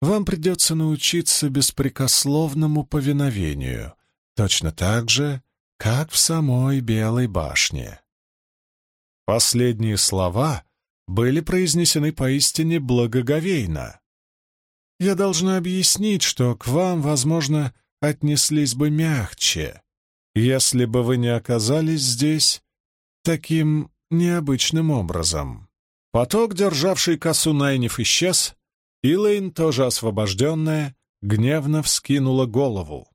вам придется научиться беспрекословному повиновению, точно так же, как в самой Белой башне». Последние слова были произнесены поистине благоговейно. Я должна объяснить, что к вам, возможно, отнеслись бы мягче, если бы вы не оказались здесь таким необычным образом. Поток, державший косу Найниф, исчез, и Лейн, тоже освобожденная, гневно вскинула голову.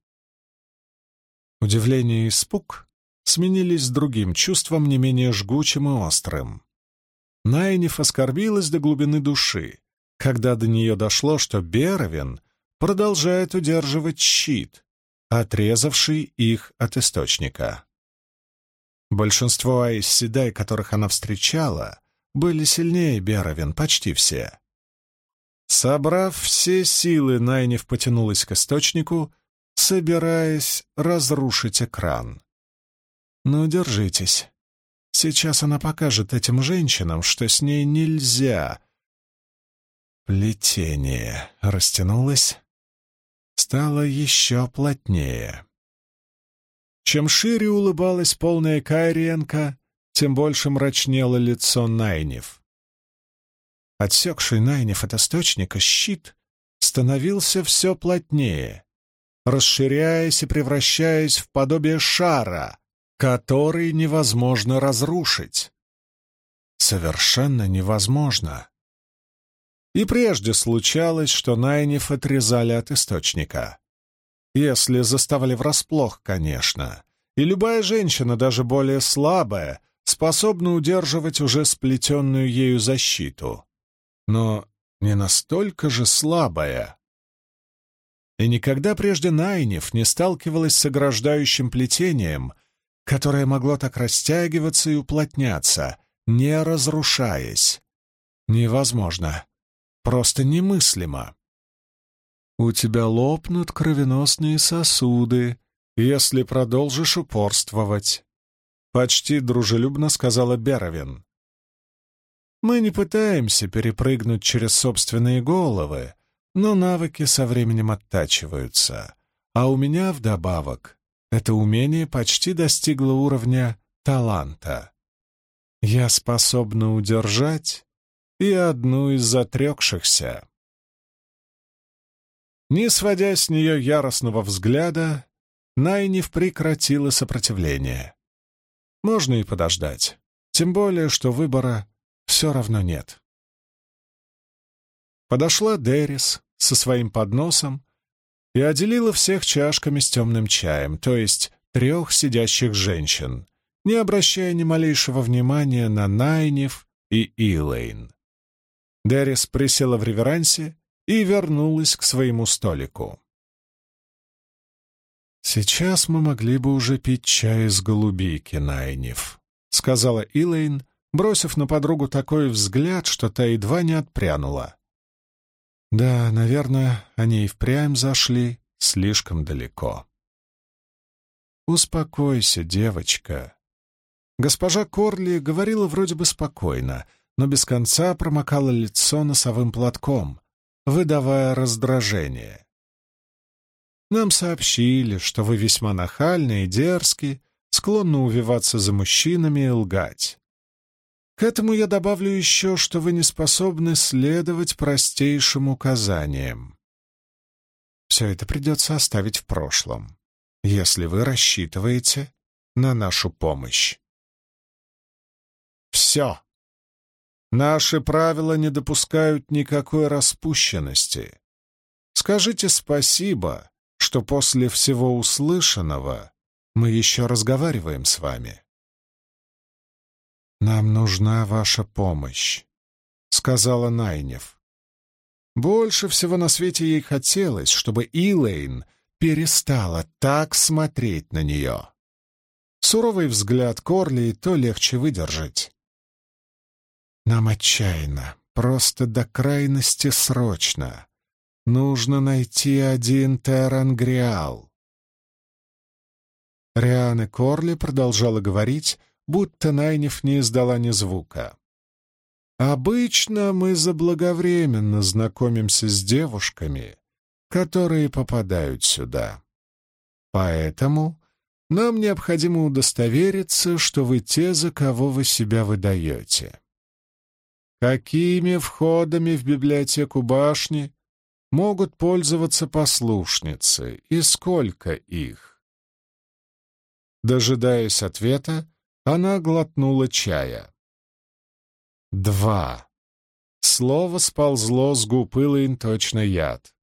Удивление и испуг сменились другим чувством, не менее жгучим и острым. Найниф оскорбилась до глубины души, когда до нее дошло, что Беровин продолжает удерживать щит, отрезавший их от источника. Большинство Айсседай, которых она встречала, были сильнее Беровин, почти все. Собрав все силы, Найниф потянулась к источнику, собираясь разрушить экран. «Ну, держитесь. Сейчас она покажет этим женщинам, что с ней нельзя. Плетение растянулось, стало еще плотнее. Чем шире улыбалась полная Кайриенко, тем больше мрачнело лицо Найнев. Отсекший Найнев от источника щит становился все плотнее, расширяясь и превращаясь в подобие шара, который невозможно разрушить. Совершенно невозможно. И прежде случалось, что Найниф отрезали от источника. Если заставали врасплох, конечно. И любая женщина, даже более слабая, способна удерживать уже сплетенную ею защиту. Но не настолько же слабая. И никогда прежде Найниф не сталкивалась с ограждающим плетением — которое могло так растягиваться и уплотняться, не разрушаясь. Невозможно. Просто немыслимо. У тебя лопнут кровеносные сосуды, если продолжишь упорствовать. Почти дружелюбно сказала Беровин. Мы не пытаемся перепрыгнуть через собственные головы, но навыки со временем оттачиваются. А у меня вдобавок это умение почти достигло уровня таланта. Я способна удержать и одну из затрекшихся. Не сводя с нее яростного взгляда, Найниф прекратила сопротивление. Можно и подождать, тем более, что выбора все равно нет. Подошла Дерис со своим подносом и отделила всех чашками с темным чаем, то есть трех сидящих женщин, не обращая ни малейшего внимания на Найнев и Илэйн. Дерис присела в реверансе и вернулась к своему столику. «Сейчас мы могли бы уже пить чай из голубики, Найнев», — сказала Илэйн, бросив на подругу такой взгляд, что та едва не отпрянула. Да, наверное, они и впрямь зашли слишком далеко. «Успокойся, девочка». Госпожа Корли говорила вроде бы спокойно, но без конца промокала лицо носовым платком, выдавая раздражение. «Нам сообщили, что вы весьма нахальны и дерзки, склонны увиваться за мужчинами и лгать. К этому я добавлю еще, что вы не способны следовать простейшим указаниям. Все это придется оставить в прошлом, если вы рассчитываете на нашу помощь. Все. Наши правила не допускают никакой распущенности. Скажите спасибо, что после всего услышанного мы еще разговариваем с вами. «Нам нужна ваша помощь», — сказала Найнев. Больше всего на свете ей хотелось, чтобы Илэйн перестала так смотреть на нее. Суровый взгляд Корли то легче выдержать. «Нам отчаянно, просто до крайности срочно. Нужно найти один Терангриал». Риана Корли продолжала говорить, будто Найнев не издала ни звука. «Обычно мы заблаговременно знакомимся с девушками, которые попадают сюда. Поэтому нам необходимо удостовериться, что вы те, за кого вы себя выдаете. Какими входами в библиотеку башни могут пользоваться послушницы и сколько их?» Дожидаясь ответа, она глотнула чая. Два. Слово сползло с губ точно яд.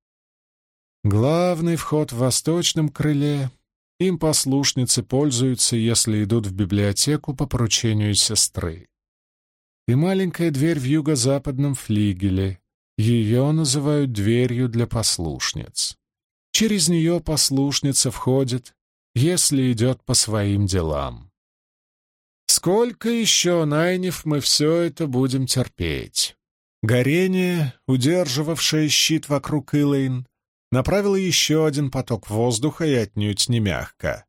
Главный вход в восточном крыле. Им послушницы пользуются, если идут в библиотеку по поручению сестры. И маленькая дверь в юго-западном флигеле. Ее называют дверью для послушниц. Через нее послушница входит, если идет по своим делам. Сколько еще, Найнев, мы все это будем терпеть? Горение, удерживавшее щит вокруг Илэйн, направило еще один поток воздуха и отнюдь не мягко.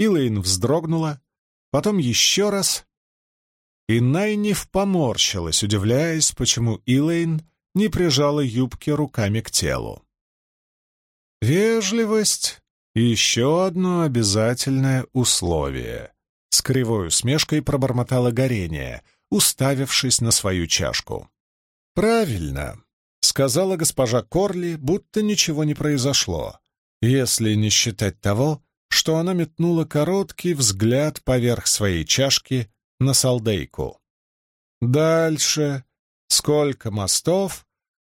Илэйн вздрогнула, потом еще раз, и Найнев поморщилась, удивляясь, почему Илэйн не прижала юбки руками к телу. Вежливость — еще одно обязательное условие — с кривой усмешкой пробормотало горение, уставившись на свою чашку. «Правильно», — сказала госпожа Корли, будто ничего не произошло, если не считать того, что она метнула короткий взгляд поверх своей чашки на солдейку. «Дальше. Сколько мостов?»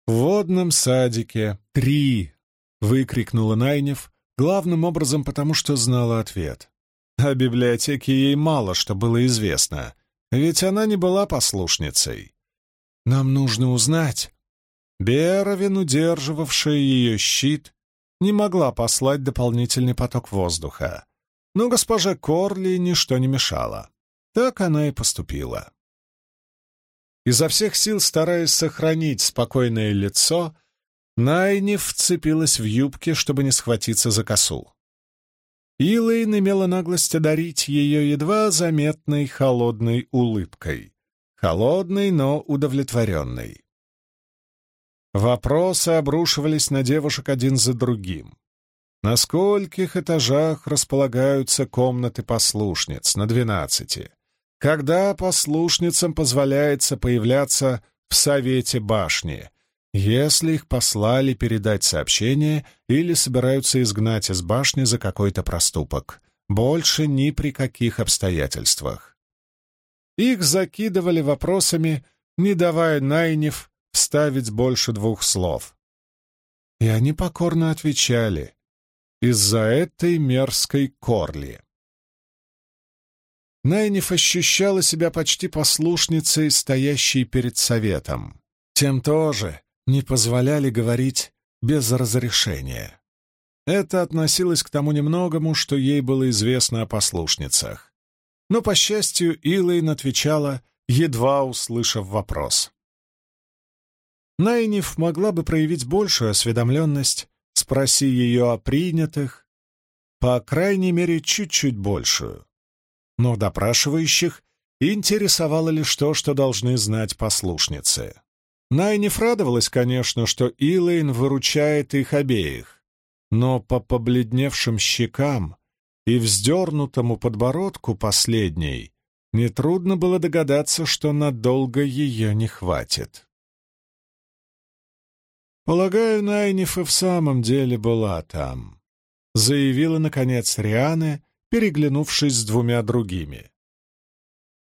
«В водном садике. Три!» — выкрикнула Найнев, главным образом потому, что знала ответ. О библиотеке ей мало что было известно, ведь она не была послушницей. Нам нужно узнать. Беровин, удерживавшая ее щит, не могла послать дополнительный поток воздуха. Но госпоже Корли ничто не мешало. Так она и поступила. Изо всех сил, стараясь сохранить спокойное лицо, Найни вцепилась в юбки, чтобы не схватиться за косу. Илэйн имела наглость одарить ее едва заметной холодной улыбкой. Холодной, но удовлетворенной. Вопросы обрушивались на девушек один за другим. На скольких этажах располагаются комнаты послушниц? На двенадцати. Когда послушницам позволяется появляться в совете башни? Если их послали передать сообщение или собираются изгнать из башни за какой-то проступок. Больше ни при каких обстоятельствах. Их закидывали вопросами, не давая Найнев вставить больше двух слов. И они покорно отвечали из-за этой мерзкой корли. Найниф ощущала себя почти послушницей, стоящей перед советом. Тем тоже не позволяли говорить без разрешения. Это относилось к тому немногому, что ей было известно о послушницах. Но, по счастью, Илэйн отвечала едва услышав вопрос. Найниф могла бы проявить большую осведомленность, спроси ее о принятых, по крайней мере, чуть-чуть большую. Но допрашивающих интересовало лишь то, что должны знать послушницы. Найниф радовалась, конечно, что Илэйн выручает их обеих, но по побледневшим щекам и вздернутому подбородку последней нетрудно было догадаться, что надолго ее не хватит. «Полагаю, Найниф и в самом деле была там», — заявила, наконец, Риане, переглянувшись с двумя другими.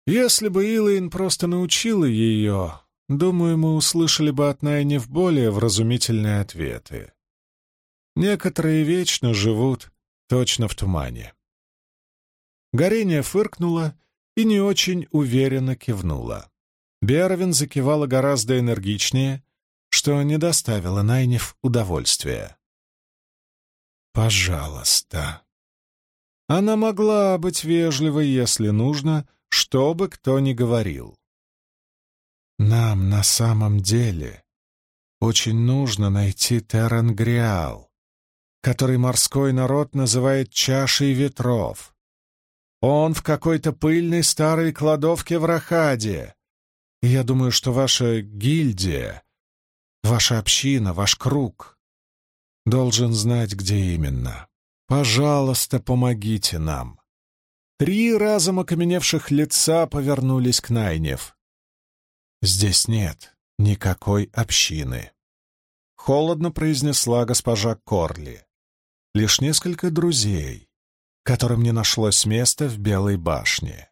«Если бы Илайн просто научила ее, думаю, мы услышали бы от Найниф более вразумительные ответы. Некоторые вечно живут точно в тумане». Горение фыркнула и не очень уверенно кивнула. Бервин закивала гораздо энергичнее — что не доставило Найнев удовольствия. «Пожалуйста». Она могла быть вежливой, если нужно, что бы кто ни говорил. «Нам на самом деле очень нужно найти Терангриал, который морской народ называет чашей ветров. Он в какой-то пыльной старой кладовке в Рахаде. И я думаю, что ваша гильдия Ваша община, ваш круг должен знать, где именно. Пожалуйста, помогите нам. Три разом окаменевших лица повернулись к Найнев. Здесь нет никакой общины. Холодно произнесла госпожа Корли. Лишь несколько друзей, которым не нашлось места в Белой башне.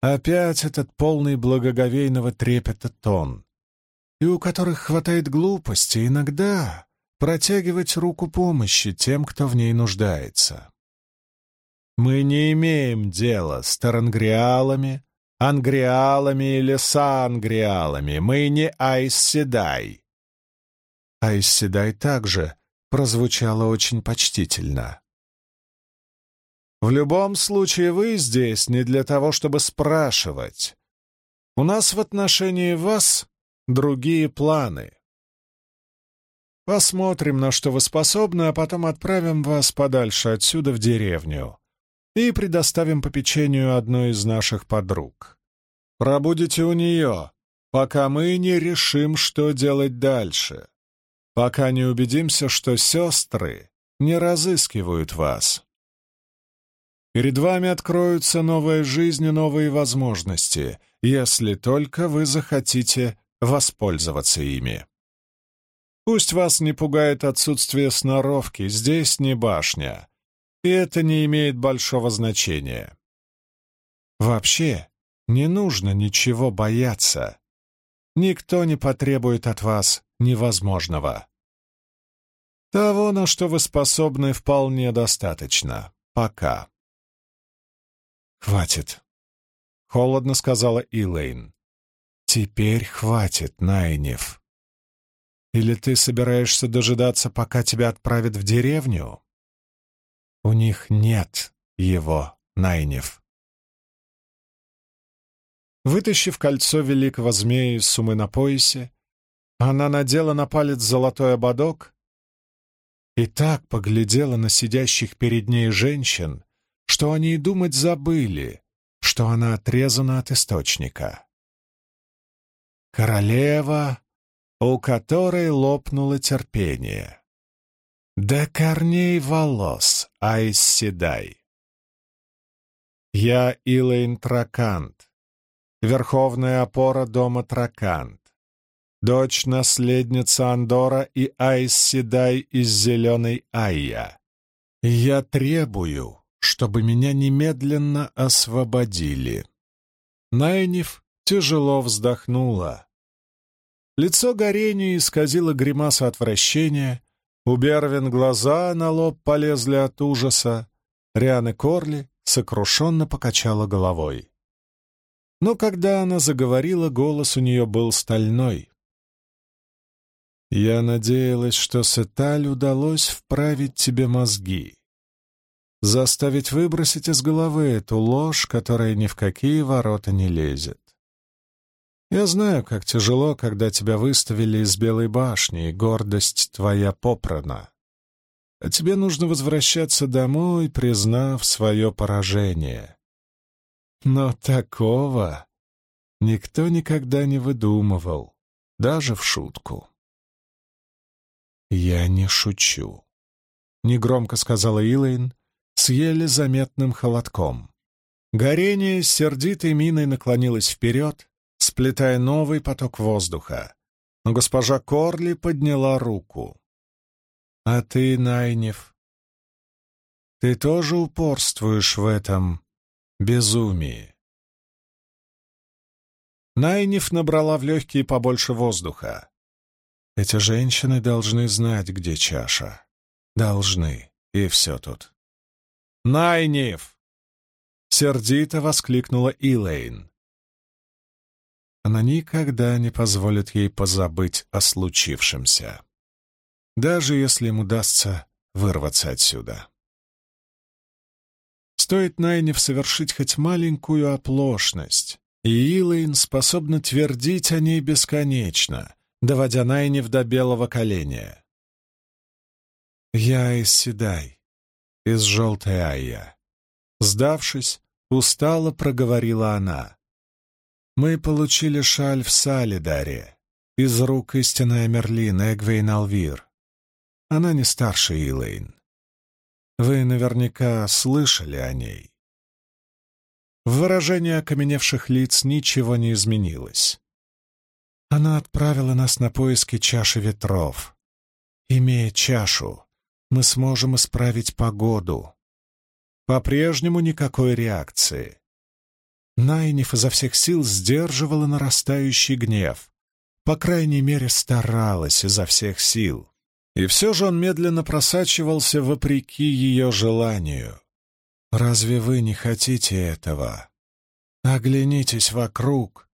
Опять этот полный благоговейного трепета тон, и у которых хватает глупости иногда протягивать руку помощи тем, кто в ней нуждается. Мы не имеем дела с тарангриалами, ангриалами или сангриалами. Мы не Айсседай. Айсседай также прозвучало очень почтительно. В любом случае вы здесь не для того, чтобы спрашивать. У нас в отношении вас другие планы. Посмотрим, на что вы способны, а потом отправим вас подальше отсюда в деревню и предоставим попечению одной из наших подруг. Пробудете у нее, пока мы не решим, что делать дальше, пока не убедимся, что сестры не разыскивают вас. Перед вами откроются новая жизнь и новые возможности, если только вы захотите воспользоваться ими. Пусть вас не пугает отсутствие сноровки, здесь не башня, и это не имеет большого значения. Вообще, не нужно ничего бояться. Никто не потребует от вас невозможного. Того, на что вы способны, вполне достаточно. Пока. «Хватит», — холодно сказала Илэйн. «Теперь хватит, Найнев. Или ты собираешься дожидаться, пока тебя отправят в деревню?» «У них нет его, Найнев». Вытащив кольцо великого змея из сумы на поясе, она надела на палец золотой ободок и так поглядела на сидящих перед ней женщин, что они и думать забыли, что она отрезана от источника. Королева, у которой лопнуло терпение. До корней волос, Айсседай. Я Илэйн Тракант, верховная опора дома Тракант, дочь наследница Андора и Айсседай из Зеленой Айя. Я требую, чтобы меня немедленно освободили. Найниф тяжело вздохнула. Лицо горения исказило гримаса отвращения, у Бервин глаза на лоб полезли от ужаса, Рианы Корли сокрушенно покачала головой. Но когда она заговорила, голос у нее был стальной. «Я надеялась, что Сеталь удалось вправить тебе мозги, заставить выбросить из головы эту ложь, которая ни в какие ворота не лезет. Я знаю, как тяжело, когда тебя выставили из Белой башни, и гордость твоя попрана. А тебе нужно возвращаться домой, признав свое поражение. Но такого никто никогда не выдумывал, даже в шутку. «Я не шучу», — негромко сказала Илэйн с еле заметным холодком. Горение с сердитой миной наклонилось вперед, сплетая новый поток воздуха. Но госпожа Корли подняла руку. «А ты, Найнев, ты тоже упорствуешь в этом безумии?» Найнев набрала в легкие побольше воздуха. «Эти женщины должны знать, где чаша. Должны. И все тут». «Найнев!» — сердито воскликнула Илэйн. Она никогда не позволит ей позабыть о случившемся, даже если им удастся вырваться отсюда. Стоит Найнев совершить хоть маленькую оплошность, и Илэйн способна твердить о ней бесконечно, доводя Найнев до белого коленя. «Я из Седай, из желтой Айя». Сдавшись, устало проговорила она. Мы получили шаль в Салидаре из рук истинная Мерлин Эгвейн Алвир. Она не старше Илэйн. Вы наверняка слышали о ней. В выражении окаменевших лиц ничего не изменилось. Она отправила нас на поиски чаши ветров. Имея чашу, мы сможем исправить погоду. По-прежнему никакой реакции. Найниф изо всех сил сдерживала нарастающий гнев. По крайней мере, старалась изо всех сил. И все же он медленно просачивался вопреки ее желанию. «Разве вы не хотите этого? Оглянитесь вокруг.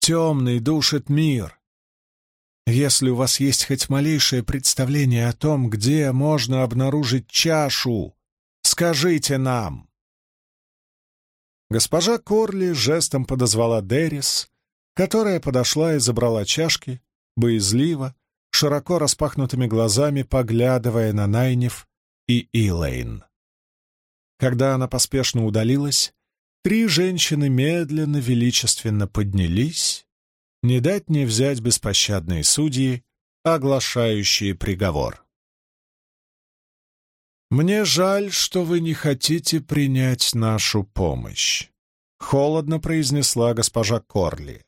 Темный душит мир. Если у вас есть хоть малейшее представление о том, где можно обнаружить чашу, скажите нам!» Госпожа Корли жестом подозвала Дерис, которая подошла и забрала чашки, боязливо, широко распахнутыми глазами поглядывая на Найнев и Илэйн. Когда она поспешно удалилась, три женщины медленно, величественно поднялись, не дать не взять беспощадные судьи, оглашающие приговор. «Мне жаль, что вы не хотите принять нашу помощь», — холодно произнесла госпожа Корли.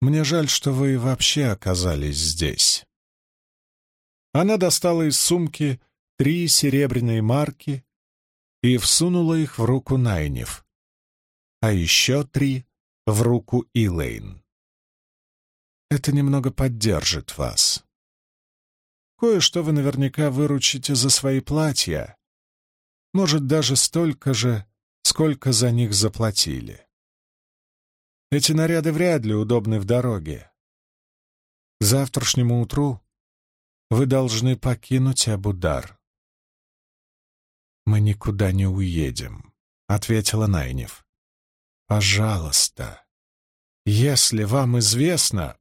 «Мне жаль, что вы вообще оказались здесь». Она достала из сумки три серебряные марки и всунула их в руку Найнев, а еще три — в руку Илэйн. «Это немного поддержит вас». Кое-что вы наверняка выручите за свои платья. Может, даже столько же, сколько за них заплатили. Эти наряды вряд ли удобны в дороге. К завтрашнему утру вы должны покинуть Абудар. «Мы никуда не уедем», — ответила Найнев. «Пожалуйста, если вам известно...»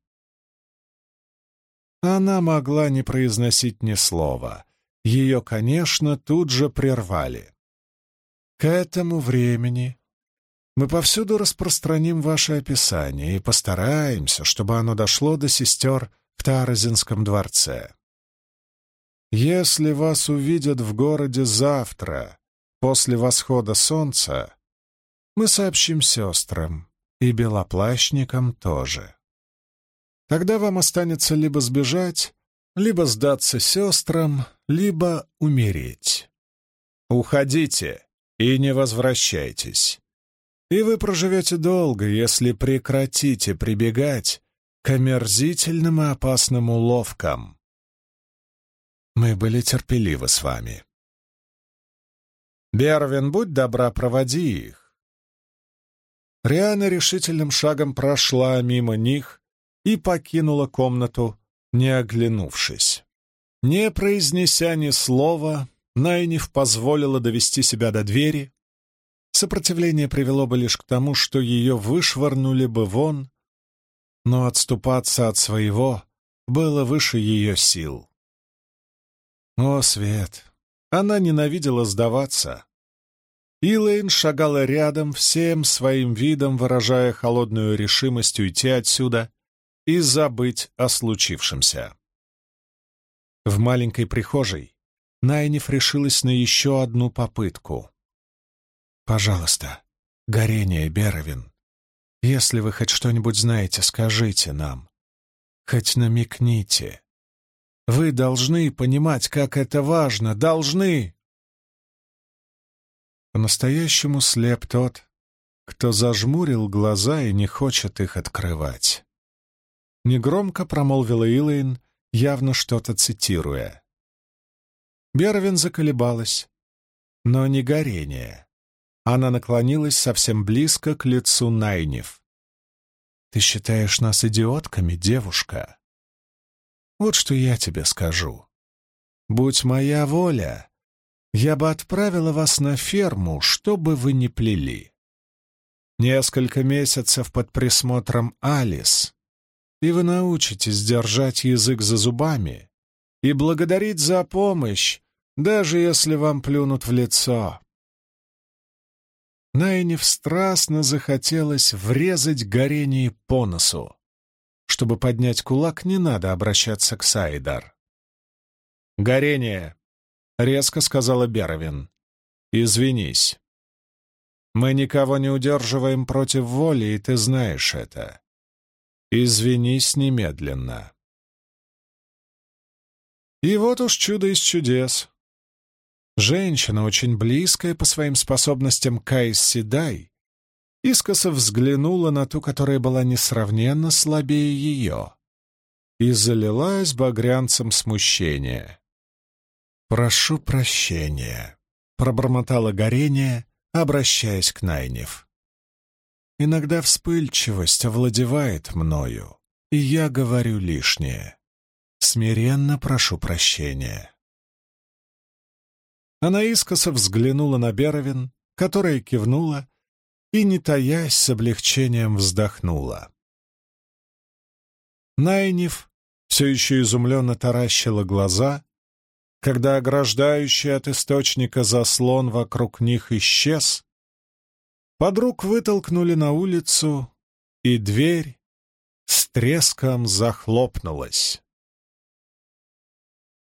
Она могла не произносить ни слова. Ее, конечно, тут же прервали. К этому времени мы повсюду распространим ваше описание и постараемся, чтобы оно дошло до сестер в Таразинском дворце. Если вас увидят в городе завтра, после восхода солнца, мы сообщим сестрам и белоплащникам тоже. Тогда вам останется либо сбежать, либо сдаться сестрам, либо умереть. Уходите и не возвращайтесь. И вы проживете долго, если прекратите прибегать к омерзительным и опасным уловкам. Мы были терпеливы с вами. Бервин, будь добра, проводи их. Риана решительным шагом прошла мимо них, и покинула комнату, не оглянувшись. Не произнеся ни слова, Найниф позволила довести себя до двери. Сопротивление привело бы лишь к тому, что ее вышвырнули бы вон, но отступаться от своего было выше ее сил. О, Свет! Она ненавидела сдаваться. Илэйн шагала рядом, всем своим видом выражая холодную решимость уйти отсюда и забыть о случившемся. В маленькой прихожей Найниф решилась на еще одну попытку. «Пожалуйста, горение, Беровин, если вы хоть что-нибудь знаете, скажите нам. Хоть намекните. Вы должны понимать, как это важно, должны!» По-настоящему слеп тот, кто зажмурил глаза и не хочет их открывать. Негромко промолвила Илэйн, явно что-то цитируя. Бервин заколебалась, но не горение. Она наклонилась совсем близко к лицу Найнев. «Ты считаешь нас идиотками, девушка? Вот что я тебе скажу. Будь моя воля, я бы отправила вас на ферму, что бы вы ни плели. Несколько месяцев под присмотром Алис, и вы научитесь держать язык за зубами и благодарить за помощь, даже если вам плюнут в лицо. Найнев страстно захотелось врезать горение по носу. Чтобы поднять кулак, не надо обращаться к Сайдар. «Горение!» — резко сказала Беровин. «Извинись. Мы никого не удерживаем против воли, и ты знаешь это. Извинись немедленно». И вот уж чудо из чудес. Женщина, очень близкая по своим способностям Кайс Седай, искоса взглянула на ту, которая была несравненно слабее ее, и залилась багрянцем смущения. «Прошу прощения», — пробормотала горение, обращаясь к Найнев. «Иногда вспыльчивость овладевает мною, и я говорю лишнее. Смиренно прошу прощения». Она искоса взглянула на Беровин, которая кивнула и, не таясь, с облегчением вздохнула. Найниф все еще изумленно таращила глаза, когда ограждающий от источника заслон вокруг них исчез, подруг вытолкнули на улицу, и дверь с треском захлопнулась.